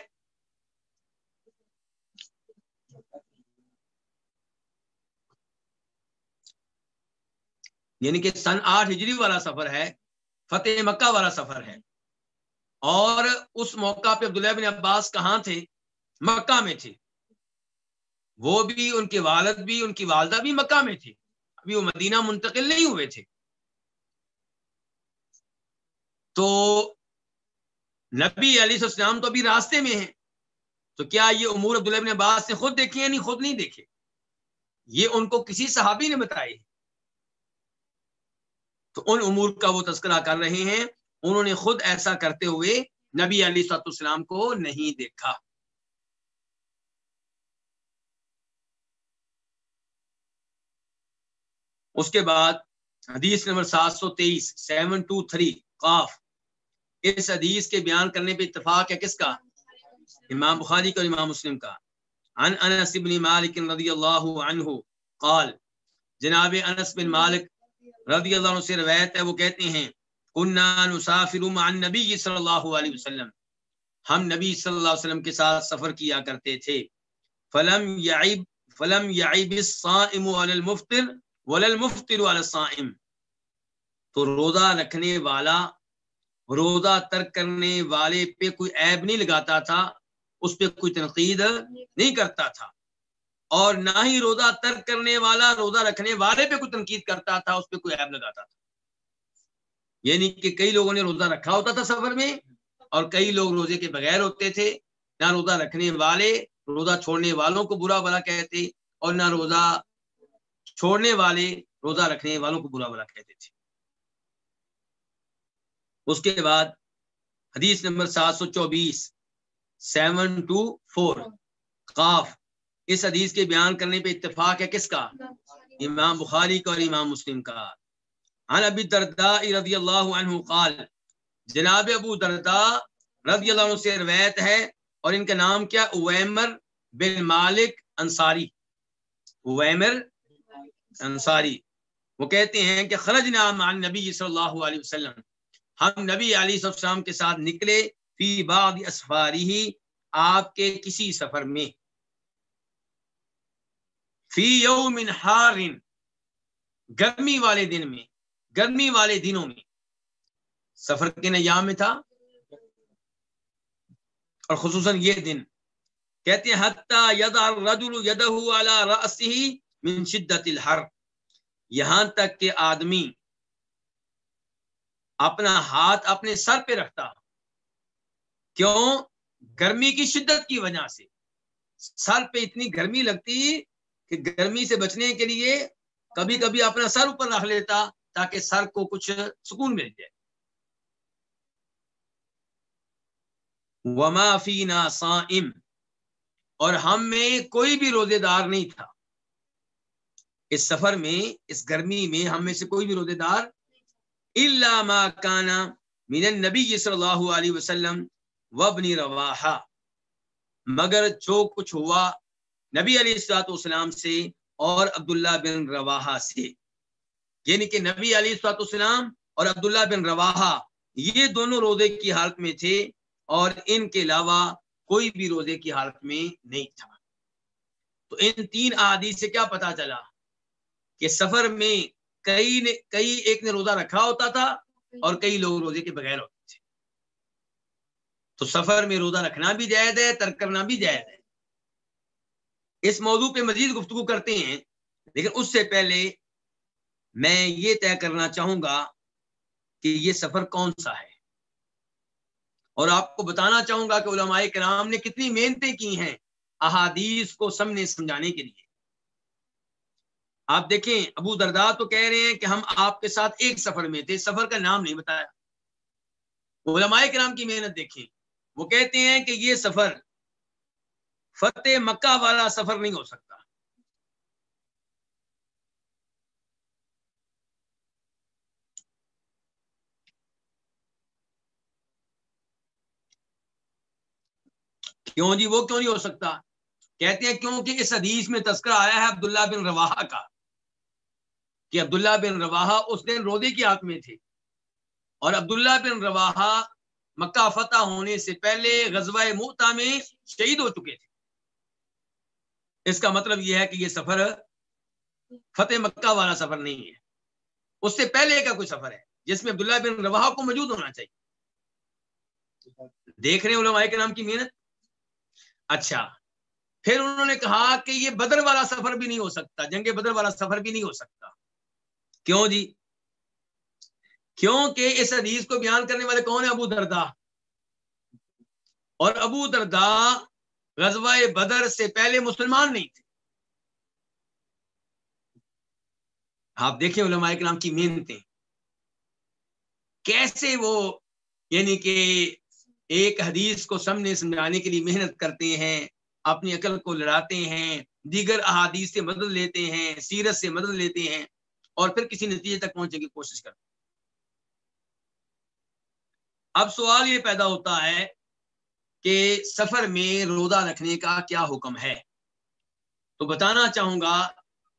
S1: یعنی کہ سن آٹھ ہجری والا سفر ہے، فتح مکہ والا سفر ہے۔ اور اس موقع پہ عبداللہ بن عباس کہاں تھے؟ مکہ میں تھے۔ وہ بھی، ان کے والد بھی، ان کی والدہ بھی مکہ میں تھے۔ ابھی وہ مدینہ منتقل نہیں ہوئے تھے۔ تو نبی علی السلام تو ابھی راستے میں ہیں۔ تو کیا یہ امور عبداللہ بن عباس نے خود دیکھے یا نہیں؟ خود نہیں دیکھے۔ یہ ان کو کسی صحابی نے بتائے تو ان امور کا وہ تذکرہ کر رہے ہیں۔ انہوں نے خود ایسا کرتے ہوئے نبی علی سات السلام کو نہیں دیکھا۔ اس کے بعد حدیث نمبر سات سو تیئیس، سیون ٹو تھری، قاف۔ اس حدیث کے بیان کرنے پہ اتفاق ہے کس کا؟ امام بخاری کا امام مسلم کا۔ عن انس بن مالک رضی اللہ عنہ قال، جناب انس بن مالک رضی اللہ عنہ سے روایت ہے، وہ کہتے ہیں، کننا نسافر مع النبی صلی اللہ علیہ وسلم۔ ہم نبی صلی اللہ علیہ وسلم کے ساتھ سفر کیا کرتے تھے۔ فلم یعیب فلم یعیب الصائم علی المفطر ولا المفطر تو روزہ رکھنے والا، روزہ ترک کرنے والے پہ کوئی عیب نہیں لگاتا تھا، اس پہ کوئی تنقید نہیں کرتا تھا۔ اور نہ ہی روزہ ترک کرنے والا، روزہ رکھنے والے پہ کوئی تنقید کرتا تھا، اس پہ کوئی عیب لگاتا تھا۔ یعنی کہ کئی لوگوں نے روزہ رکھا ہوتا تھا سفر میں، اور کئی لوگ روزے کے بغیر ہوتے تھے۔ نہ روزہ رکھنے والے، روزہ چھوڑنے والوں کو برا بلا کہتے، اور نہ روزہ چھوڑنے والے، روزہ رکھنے والوں کو برا بلا کہتے تھے۔ اس کے بعد حدیث نمبر سات سو چوبیس، سیون ٹو فور، قاف۔ اس حدیث کے بیان کرنے پہ اتفاق ہے کس کا؟ امام بخاری کا اور امام مسلم کا۔ عن ابی دردا رضی اللہ عنہ قال، جناب ابو دردا رضی اللہ عنہ سے روایت ہے اور ان کا نام کیا؟ اویمر بن مالک انصاری۔ اویمر انصاری، وہ کہتے ہیں کہ خرج نام نبی صلی اللہ علیہ وسلم، ہم نبی علی السلام کے ساتھ نکلے فی بعض اسفاری ہی آپ کے کسی سفر میں۔ فی یوم حار، گرمی والے دن میں، گرمی والے دنوں میں۔ سفر کے نیام میں تھا۔ اور خصوصاً یہ دن۔ کہتے ہیں، حتی یدع الرجل یدہ علی رأسہ من شدت الحر، یہاں تک کہ آدمی اپنا ہاتھ اپنے سر پہ رکھتا کیوں؟ گرمی کی شدت کی وجہ سے۔ سر پہ اتنی گرمی لگتی کہ گرمی سے بچنے کے لیے کبھی کبھی اپنا سر اوپر رکھ لیتا تاکہ سر کو کچھ سکون مل جائے۔ وما فینا صائم۔ اور ہم میں کوئی بھی روزے دار نہیں تھا۔ اس سفر میں، اس گرمی میں ہم میں سے کوئی بھی روزے دار اللہ ما کانا من النبی صلی اللہ علیہ وسلم وبنی رواحہ۔ مگر جو کچھ ہوا نبی علیہ السلاط والسلام سے اور عبداللہ بن رواحہ سے۔ یعنی کہ نبی علی سات السلام اور عبداللہ بن رواحہ یہ دونوں روزے کی حالت میں تھے اور ان کے علاوہ کوئی بھی روزے کی حالت میں نہیں تھا۔ تو ان تین احادیث سے کیا پتا چلا؟ کہ سفر میں کئی نے کئی ایک نے روزہ رکھا ہوتا تھا اور کئی لوگ روزے کے بغیر ہوتے تھے۔ تو سفر میں روزہ رکھنا بھی جائز ہے ترک کرنا بھی جائز ہے۔ اس موضوع پہ مزید گفتگو کرتے ہیں۔ لیکن اس سے پہلے میں یہ طے کرنا چاہوں گا کہ یہ سفر کون سا ہے۔ اور آپ کو بتانا چاہوں گا کہ علماء کرام نے کتنی محنتیں کی ہیں احادیث کو سمنے سمجھانے کے لیے۔ آپ دیکھیں، ابو دردا تو کہہ رہے ہیں کہ ہم آپ کے ساتھ ایک سفر میں تھے، سفر کا نام نہیں بتایا۔ علماء کرام کی محنت دیکھیں۔ وہ کہتے ہیں کہ یہ سفر فتح مکہ والا سفر نہیں ہو سکتا۔ کیوں جی؟ وہ کیوں نہیں ہو سکتا؟ کہتے ہیں کیونکہ اس حدیث میں تذکرہ آیا ہے عبداللہ بن رواحہ کا۔ کہ عبداللہ بن رواحہ اس دن رودے کی ہاتھ میں تھے۔ اور عبداللہ بن رواحہ مکہ فتح ہونے سے پہلے غزوہ موتا میں شہید ہو چکے تھے۔ اس کا مطلب یہ ہے کہ یہ سفر فتح مکہ والا سفر نہیں ہے۔ اس سے پہلے کا کوئی سفر ہے جس میں عبداللہ بن رواحہ کو موجود ہونا چاہیے۔ دیکھ رہے ہیں علماء کے نام کی محنت۔ اچھا پھر انہوں نے کہا کہ یہ بدر والا سفر بھی نہیں ہو سکتا، جنگ بدر والا سفر بھی نہیں ہو سکتا۔ کیوں جی؟ کیونکہ اس حدیث کو بیان کرنے والے کون ہیں؟ ابو دردا اور ابو دردا غزوہ بدر سے پہلے مسلمان نہیں تھے۔ آپ دیکھیں علماء کرام کی محنتیں۔ کیسے وہ یعنی کہ ایک حدیث کو سامنے سمجھانے کے لیے محنت کرتے ہیں، اپنی عقل کو لڑاتے ہیں، دیگر احادیث سے مدد لیتے ہیں، سیرت سے مدد لیتے ہیں۔ اور پھر کسی نتیجے تک پہنچنے کی کوشش کرتے ہیں اب سوال یہ پیدا ہوتا ہے کہ سفر میں روزہ رکھنے کا کیا حکم ہے؟ تو بتانا چاہوں گا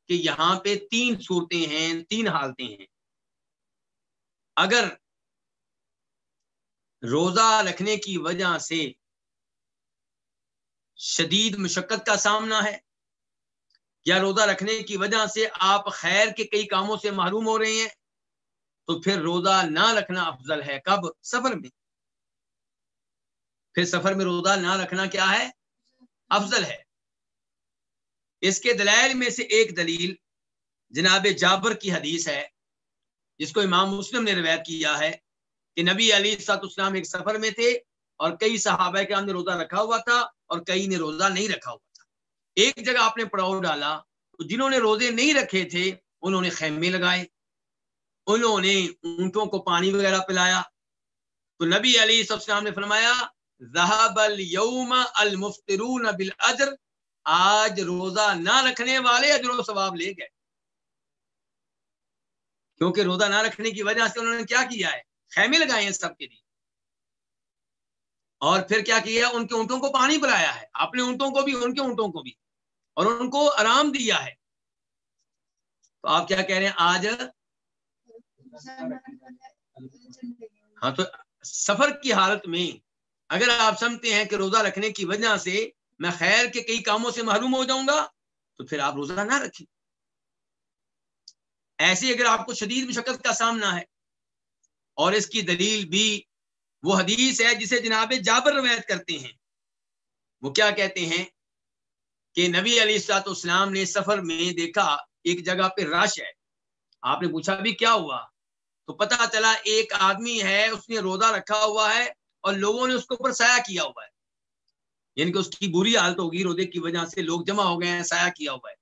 S1: کہ یہاں پہ تین صورتیں ہیں، تین حالتیں ہیں۔ اگر روزہ رکھنے کی وجہ سے شدید مشقت کا سامنا ہے یا روزہ رکھنے کی وجہ سے آپ خیر کے کئی کاموں سے محروم ہو رہے ہیں، تو پھر روزہ نہ رکھنا افضل ہے۔ کب؟ سفر میں۔ پھر سفر میں روزہ نہ رکھنا کیا ہے؟ افضل ہے۔ اس کے دلائل میں سے ایک دلیل جناب جابر کی حدیث ہے، جس کو امام مسلم نے روایت کیا ہے کہ نبی علی سات اسلام ایک سفر میں تھے اور کئی صحابہ کے نے روزہ رکھا ہوا تھا اور کئی نے روزہ نہیں رکھا ہوا۔ ایک جگہ آپ نے پڑاؤ ڈالا تو جنہوں نے روزے نہیں رکھے تھے، انہوں نے خیمے لگائے، انہوں نے اونٹوں کو پانی وغیرہ پلایا۔ تو نبی علی السلام نے فرمایا اليوم المفترون بالاجر آج روزہ نہ رکھنے والے اجر و ثواب لے گئے۔ کیونکہ روزہ نہ رکھنے کی وجہ سے انہوں نے کیا کیا ہے؟ خیمے لگائے ہیں سب کے لیے۔ اور پھر کیا کیا؟ ان کے اونٹوں کو پانی پلایا ہے۔ اپنے اونٹوں کو بھی، ان کے اونٹوں کو بھی۔ اور ان کو آرام دیا ہے۔ تو آپ کیا کہہ رہے ہیں؟ آج ہاں تو سفر کی حالت میں اگر آپ سمجھتے ہیں کہ روزہ رکھنے کی وجہ سے میں خیر کے کئی کاموں سے محروم ہو جاؤں گا، تو پھر آپ روزہ نہ رکھیں۔ ایسے اگر آپ کو شدید مشقت کا سامنا ہے، اور اس کی دلیل بھی وہ حدیث ہے جسے جناب جابر روایت کرتے ہیں۔ وہ کیا کہتے ہیں؟ کہ نبی علی السلاط اسلام نے سفر میں دیکھا ایک جگہ پہ رش ہے۔ آپ نے پوچھا بھی کیا ہوا؟ تو پتا چلا ایک آدمی ہے، اس نے روزہ رکھا ہوا ہے اور لوگوں نے اس کے اوپر سایہ کیا ہوا ہے۔ یعنی کہ اس کی بری حالت ہوگی، روزے کی وجہ سے لوگ جمع ہو گئے ہیں، سایہ کیا ہوا ہے۔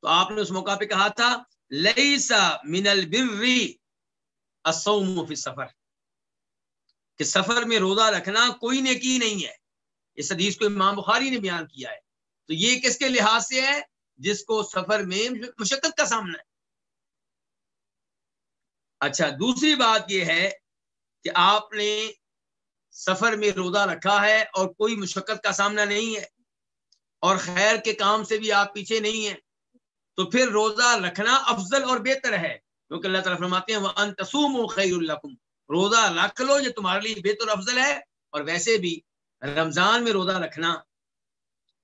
S1: تو آپ نے اس موقع پہ کہا تھا لئیسا من البری فی سفر کہ سفر میں روزہ رکھنا کوئی نیکی نہیں ہے۔ اس حدیث کو امام بخاری نے بیان کیا ہے۔ تو یہ کس کے لحاظ سے ہے؟ جس کو سفر میں مشقت کا سامنا ہے۔ اچھا دوسری بات یہ ہے کہ آپ نے سفر میں روزہ رکھا ہے اور کوئی مشقت کا سامنا نہیں ہے اور خیر کے کام سے بھی آپ پیچھے نہیں ہیں، تو پھر روزہ رکھنا افضل اور بہتر ہے۔ کیونکہ اللہ تعالیٰ فرماتے ہیں وہ انتسوم و خیر روزہ رکھ لو یہ تمہارے لیے بہتر افضل ہے۔ اور ویسے بھی رمضان میں روزہ رکھنا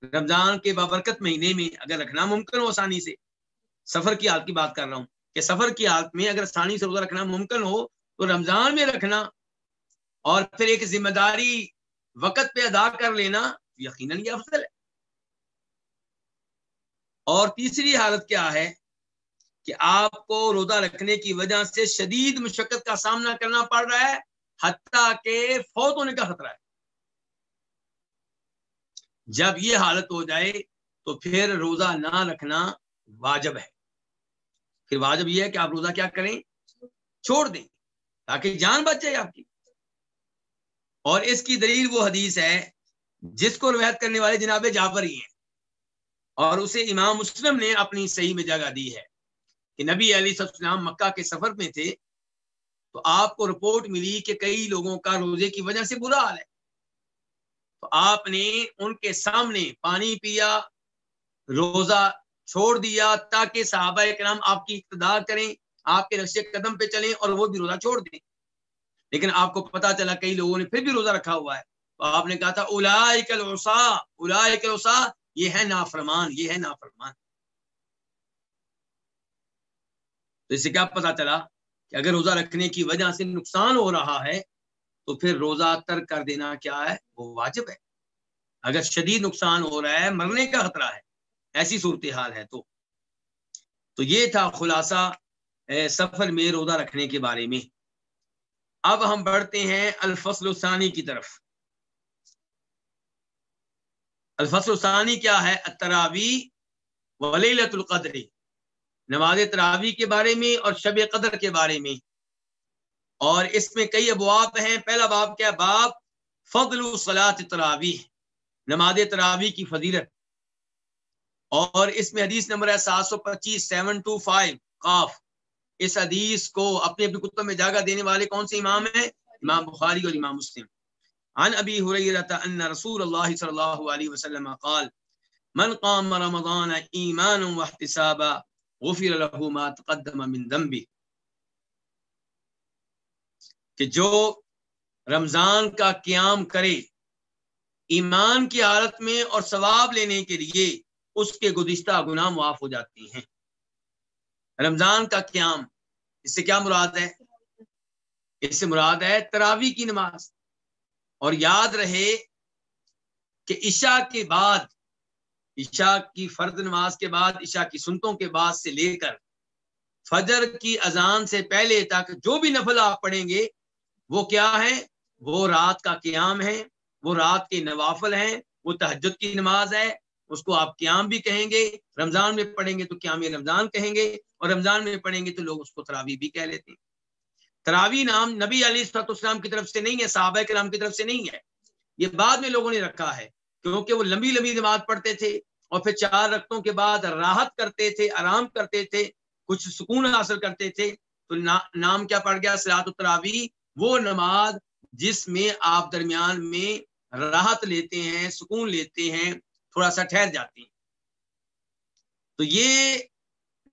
S1: رمضان کے بابرکت مہینے میں اگر رکھنا ممکن ہو آسانی سے، سفر کی حالت کی بات کر رہا ہوں کہ سفر کی حالت میں اگر آسانی سے روزہ رکھنا ممکن ہو تو رمضان میں رکھنا اور پھر ایک ذمہ داری وقت پہ ادا کر لینا یقیناً یہ افضل ہے۔ اور تیسری حالت کیا ہے کہ آپ کو روزہ رکھنے کی وجہ سے شدید مشقت کا سامنا کرنا پڑ رہا ہے، حتیٰ کہ فوت ہونے کا خطرہ ہے۔ جب یہ حالت ہو جائے تو پھر روزہ نہ رکھنا واجب ہے۔ پھر واجب یہ ہے کہ آپ روزہ کیا کریں؟ چھوڑ دیں تاکہ جان بچ جائے آپ کی۔ اور اس کی دلیل وہ حدیث ہے جس کو روایت کرنے والے جناب جعفر ہی ہیں۔ اور اسے امام مسلم نے اپنی صحیح میں جگہ دی ہے کہ نبی علی السلام مکہ کے سفر میں تھے تو آپ کو رپورٹ ملی کہ کئی لوگوں کا روزے کی وجہ سے برا حال ہے۔ تو آپ نے ان کے سامنے پانی پیا، روزہ چھوڑ دیا تاکہ صحابہ کرام آپ کی اقتدار کریں، آپ کے رقص قدم پہ چلیں اور وہ بھی روزہ چھوڑ دیں۔ لیکن آپ کو پتا چلا کئی لوگوں نے پھر بھی روزہ رکھا ہوا ہے۔ تو آپ نے کہا تھا الا الا یہ ہے نافرمان، یہ ہے نافرمان۔ تو اس سے کیا پتا چلا کہ اگر روزہ رکھنے کی وجہ سے نقصان ہو رہا ہے تو پھر روزہ ترک کر دینا کیا ہے؟ وہ واجب ہے۔ اگر شدید نقصان ہو رہا ہے، مرنے کا خطرہ ہے۔ ایسی صورتحال ہے تو۔ تو یہ تھا خلاصہ سفر میں روزہ رکھنے کے بارے میں۔ اب ہم بڑھتے ہیں الفصل الثانی کی طرف۔ الفصل الثانی کیا ہے؟ تراوی ولیلت القدر۔ نماز تراوی کے بارے میں اور شب قدر کے بارے میں۔ اور اس میں کئی ابواب ہیں۔ پہلا باب کیا باب فضل صلاح تراوی نماز تراوی کی فضیلت۔ اور اس میں حدیث نمبر ہے سات سو پچیس، سیون ٹو فائیو، قاف۔ اس حدیث کو اپنے اپنے کتب میں جگہ دینے والے کون سے امام ہیں؟ امام بخاری اور امام مسلم۔ عن ابی حریرہ ان رسول اللہ صلی اللہ علیہ وسلم قال، من قام رمضان ایمانا واحتسابا، غفر له ما تقدم من ذنبه. کہ جو رمضان کا قیام کرے، ایمان کی حالت میں اور ثواب لینے کے لیے اس کے گزشتہ گناہ معاف ہو جاتی ہیں۔ رمضان کا قیام، اس سے کیا مراد ہے؟ اس سے مراد ہے تراوی کی نماز۔ اور یاد رہے کہ عشاء کے بعد، عشاء کی فرد نماز کے بعد، عشاء کی سنتوں کے بعد سے لے کر فجر کی اذان سے پہلے تک جو بھی نفل آپ پڑھیں گے وہ کیا ہے وہ رات کا قیام ہے وہ رات کے نوافل ہیں، وہ تہجد کی نماز ہے، اس کو آپ قیام بھی کہیں گے، رمضان میں پڑھیں گے تو قیام رمضان کہیں گے، اور رمضان میں پڑھیں گے تو لوگ اس کو تراوی بھی کہہ لیتے ہیں۔ تراوی نام نبی علی صلاحت اسلام کی طرف سے نہیں ہے، صحابہ کے نام کی طرف سے نہیں ہے۔ یہ بعد میں لوگوں نے رکھا ہے، کیونکہ وہ لمبی لمبی نماز پڑھتے تھے اور پھر چار رقطوں کے بعد راحت کرتے تھے، آرام کرتے تھے، کچھ سکون حاصل کرتے تھے۔ تو نام کیا پڑ گیا؟ سلاط التراوی وہ نماز جس میں آپ درمیان میں راحت لیتے ہیں، سکون لیتے ہیں، تھوڑا سا ٹھہر جاتی ہیں۔ تو یہ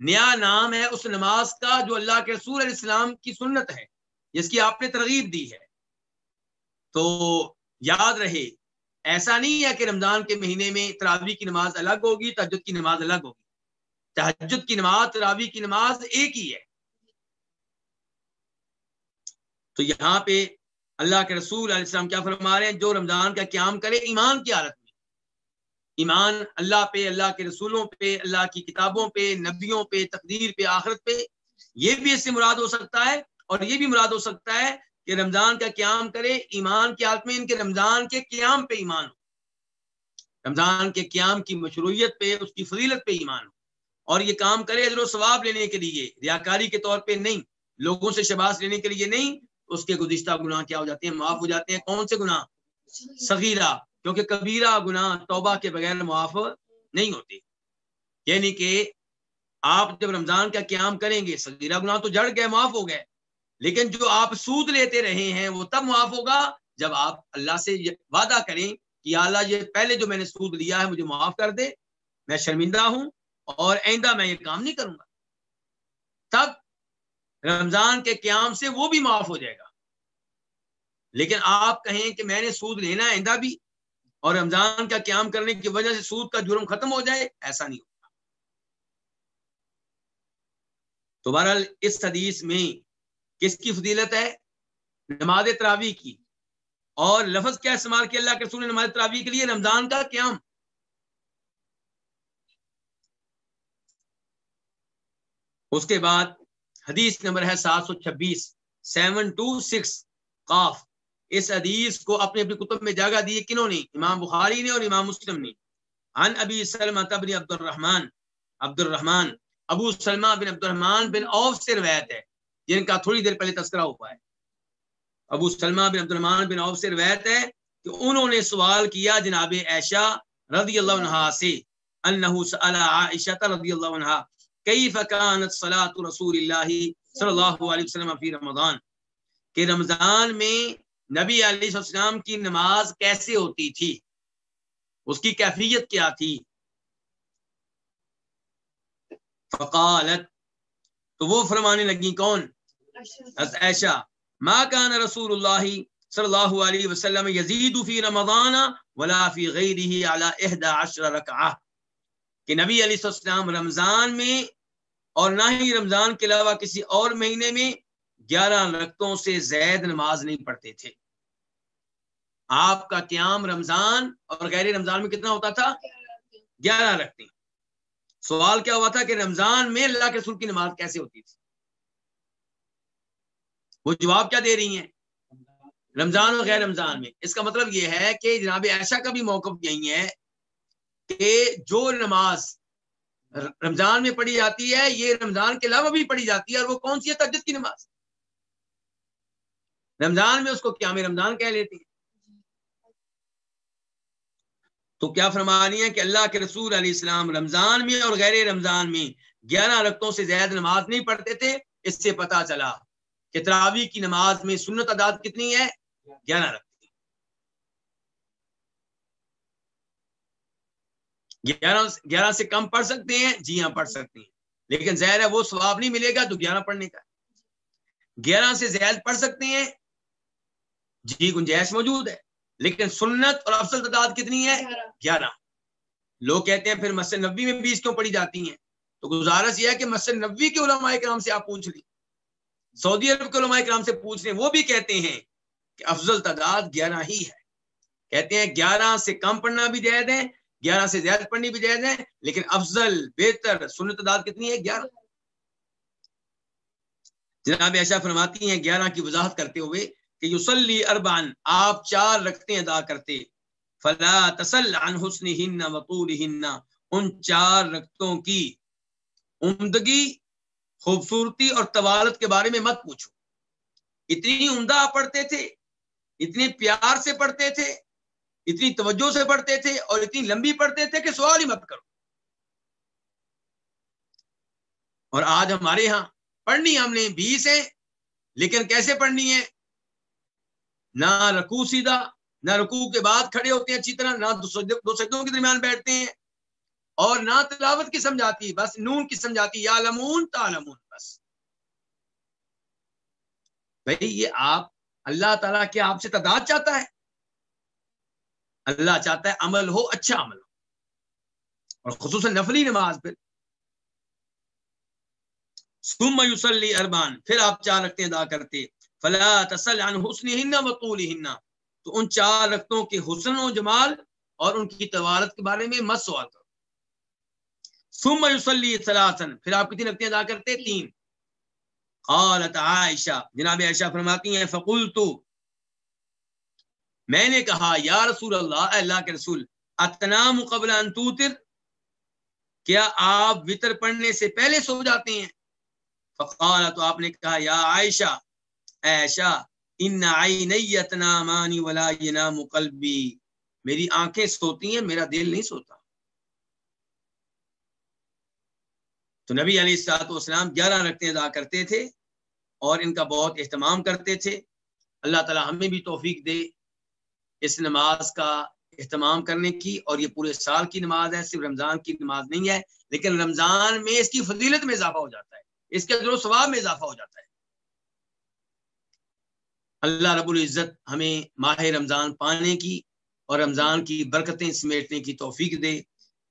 S1: نیا نام ہے اس نماز کا جو اللہ کے رسول علیہ السلام کی سنت ہے، جس کی آپ نے ترغیب دی ہے۔ تو یاد رہے، ایسا نہیں ہے کہ رمضان کے مہینے میں تراوی کی نماز الگ ہوگی تحجد کی نماز الگ ہوگی۔ تحجد کی نماز تراوی کی نماز ایک ہی ہے۔ تو یہاں پہ اللہ کے رسول علیہ السلام کیا فرما رہے ہیں؟ جو رمضان کا قیام کرے ایمان کی حالت میں۔ ایمان اللہ پہ، اللہ کے رسولوں پہ، اللہ کی کتابوں پہ، نبیوں پہ، تقدیر پہ، آخرت پہ، یہ بھی اس سے مراد ہو سکتا ہے اور یہ بھی مراد ہو سکتا ہے کہ رمضان کا قیام کرے ایمان کی حالت میں، ان کے رمضان کے قیام پہ ایمان ہو۔ رمضان کے قیام کی مشروعیت پہ، اس کی فضیلت پہ ایمان ہو۔ اور یہ کام کرے ادھر و ثواب لینے کے لیے، ریاکاری کے طور پہ نہیں، لوگوں سے شباس لینے کے لیے نہیں اس کے گزشتہ گناہ کیا ہو جاتے ہیں؟ معاف ہو جاتے ہیں۔ کون سے گناہ؟ صغیرہ، کیونکہ کبیرہ گناہ توبہ کے بغیر معاف نہیں ہوتے۔ یعنی کہ آپ جب رمضان کا قیام کریں گے سگیرہ گناہ تو جڑ گئے، معاف ہو گئے۔ لیکن جو آپ سود لیتے رہے ہیں، وہ تب معاف ہوگا جب آپ اللہ سے وعدہ کریں کہ اللہ، یہ پہلے جو میں نے سود لیا ہے، مجھے معاف کر دے۔ میں شرمندہ ہوں اور آئندہ میں یہ کام نہیں کروں گا۔ تب رمضان کے قیام سے وہ بھی معاف ہو جائے گا۔ لیکن آپ کہیں کہ میں نے سود لینا ہے آئندہ بھی اور رمضان کا قیام کرنے کی وجہ سے سود کا جرم ختم ہو جائے، ایسا نہیں ہوگا تو بہرحال اس حدیث میں کس کی فضیلت ہے؟ نماز تراوی کی۔ اور لفظ کیا استعمال کیا اللہ کے رسول نے نماز تراوی کے لیے؟ رمضان کا قیام۔ اس کے بعد حدیث نمبر ہے سات سو چھبیس، سیون ٹو سکس، قاف۔ اس حدیث کو اپنے اپنی کتب میں جگہ دی کنہوں نے؟ امام بخاری نے اور امام مسلم نے۔ عن ابی سلمہ تبنی عبد الرحمن عبد الرحمن ابو سلمہ بن عبد الرحمن بن اوف سے روایت ہے، جن کا تھوڑی دیر پہلے تذکرہ ہوا ہے۔ ابو سلمہ بن عبد الرحمن بن اوف سے روایت ہے کہ انہوں نے سوال کیا جناب عائشہ رضی اللہ عنہ سے، انہو سأل عائشہ رضی اللہ عنہ کیف کانت صلاة رسول اللہ صلی اللہ علیہ وسلم فی رمضان؟ کہ رمضان میں نبی علیہ السلام کی نماز کیسے ہوتی تھی؟ اس کی کیفیت کیا تھی؟ فقالت، تو وہ فرمانے لگی کون؟ عائشہ، ما کان رسول اللہ صلی اللہ علیہ وسلم یزید فی رمضان ولا فی غیرہ علی احدى عشر رکعہ۔ کہ نبی علیہ السلام رمضان میں اور نہ ہی رمضان کے علاوہ کسی اور مہینے میں گیارہ رقطوں سے زید نماز نہیں پڑھتے تھے۔ آپ کا قیام رمضان اور غیر رمضان میں کتنا ہوتا تھا؟ گیارہ رکھتے سوال کیا ہوا تھا کہ رمضان میں اللہ کے رسول کی نماز کیسے ہوتی تھی؟ وہ جواب کیا دے رہی ہیں؟ رمضان اور غیر رمضان میں۔ اس کا مطلب یہ ہے کہ جناب ایشا کا بھی موقف یہی ہے کہ جو نماز رمضان میں پڑھی جاتی ہے، یہ رمضان کے علاوہ بھی پڑھی جاتی ہے، اور وہ کون سی ہے؟ تجد کی نماز۔ رمضان میں اس کو قیام رمضان کہہ لیتے ہیں۔ تو کیا فرمانی ہے کہ اللہ کے رسول علیہ السلام رمضان میں اور غیر رمضان میں گیارہ رقطوں سے زیادہ نماز نہیں پڑھتے تھے؟ اس سے پتا چلا کہ تراوی کی نماز میں سنت عداد کتنی ہے؟ گیارہ رقط گیارہ گیارہ سے کم پڑھ سکتے ہیں۔ جی ہاں پڑھ سکتے ہیں۔ لیکن زہر ہے وہ ثواب نہیں ملے گا تو گیارہ پڑھنے کا۔ گیارہ سے زیادہ پڑھ سکتے ہیں۔ جی گنجائش موجود ہے۔ لیکن سنت اور افضل تعداد کتنی ہے؟ گیارہ۔ لوگ کہتے ہیں پھر مسجد نبی میں بیس کیوں پڑھی جاتی ہیں؟ تو گزارش یہ ہے کہ مسجد نبی کے علماء کرام سے آپ پوچھ لیں۔ سعودی عرب کے علماء کرام سے پوچھ لیں۔ وہ بھی کہتے ہیں کہ افضل تعداد گیارہ ہی ہے۔ کہتے ہیں گیارہ سے کم پڑھنا بھی جائز ہے۔ گیارہ سے زیادہ پڑھنی بھی جائز ہے لیکن افضل، بہتر سنت تعداد کتنی ہے؟ گیارہ۔ جناب ایسا فرماتی ہیں، گیارہ کی وضاحت کرتے ہوئے کہ یوسلی اربان آپ چار رکھتے ادا کرتے۔ فلا تسل عن حسن ہن وطول ہن ان چار رختوں کی عمدگی، خوبصورتی اور طوالت کے بارے میں مت پوچھو۔ اتنی عمدہ پڑھتے تھے، اتنے پیار سے پڑھتے تھے اتنی توجہ سے پڑھتے تھے اور اتنی لمبی پڑھتے تھے کہ سوال ہی مت کرو۔ اور آج ہمارے ہاں پڑھنی ہم نے بیس ہے لیکن کیسے پڑھنی ہے نہ رکو سیدھا، نہ رکو کے بعد کھڑے ہوتے ہیں اچھی طرح، نہ دو سجدوں کے درمیان بیٹھتے ہیں اور نہ تلاوت کی سمجھاتی، بس نون کی سمجھاتی، یا لمون تا لمون، بس۔ بھائی، یہ آپ، اللہ تعالیٰ کیا آپ سے تعداد چاہتا ہے۔ اللہ چاہتا ہے عمل ہو اچھا عمل ہو۔ اور خصوصاً نفلی نماز پھر سم یوسلی اربان پھر آپ چار رکھتے ادا کرتے فلا تسل عن حسن ہننا و ہننا تو ان چار رختوں کے حسن و جمال اور ان کی توارت کے بارے میں مت سوال کرو۔ سم یوسلی سلاسن پھر آپ کتنی رکھتے ادا کرتے تین۔ قالت عائشہ، جناب عائشہ فرماتی ہیں فقلتو میں نے کہا، یا رسول اللہ اللہ کے رسول اتنام قبل انتوتر کیا آپ وطر پڑھنے سے پہلے سو جاتے ہیں؟ فقال تو آپ نے کہا، یا عائشہ عائشہ، ان عینی اتنامان ولا ینام قلبی، میری آنکھیں سوتی ہیں، میرا دل نہیں سوتا۔ تو نبی علیہ السلاط والسلام گیارہ رکھتے ادا کرتے تھے اور ان کا بہت اہتمام کرتے تھے۔ اللہ تعالی ہمیں بھی توفیق دے۔ اس نماز کا اہتمام کرنے کی اور یہ پورے سال کی نماز ہے، صرف رمضان کی نماز نہیں ہے، لیکن رمضان میں اس کی فضیلت میں اضافہ ہو جاتا ہے، اس کے ذرو ثواب میں اضافہ ہو جاتا ہے۔ اللہ رب العزت ہمیں ماہ رمضان پانے کی اور رمضان کی برکتیں سمیٹنے کی توفیق دے۔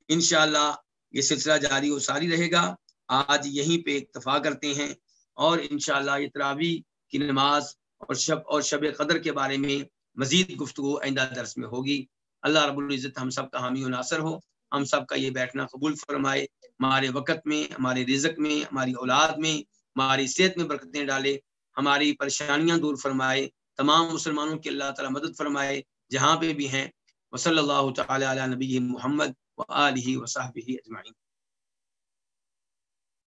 S1: انشاءاللہ یہ سلسلہ جاری و ساری رہے گا۔ آج یہیں پہ اکتفا کرتے ہیں اور انشاءاللہ یہ تراوی کی نماز اور شب اور شب قدر کے بارے میں مزید گفتگو آئندہ درس میں ہوگی۔ اللہ رب العزت ہم سب کا حامی و ناصر ہو۔ ہم سب کا یہ بیٹھنا قبول فرمائے۔ ہمارے وقت میں، ہمارے رزق میں، ہماری اولاد میں، ہماری صحت میں برکتیں ڈالے۔ ہماری پریشانیاں دور فرمائے۔ تمام مسلمانوں کی اللہ تعالیٰ مدد فرمائے۔ جہاں پہ بھی ہیں۔ وصلی اللہ تعالی علی نبی محمد و علیہ وصحبہ اجمعین۔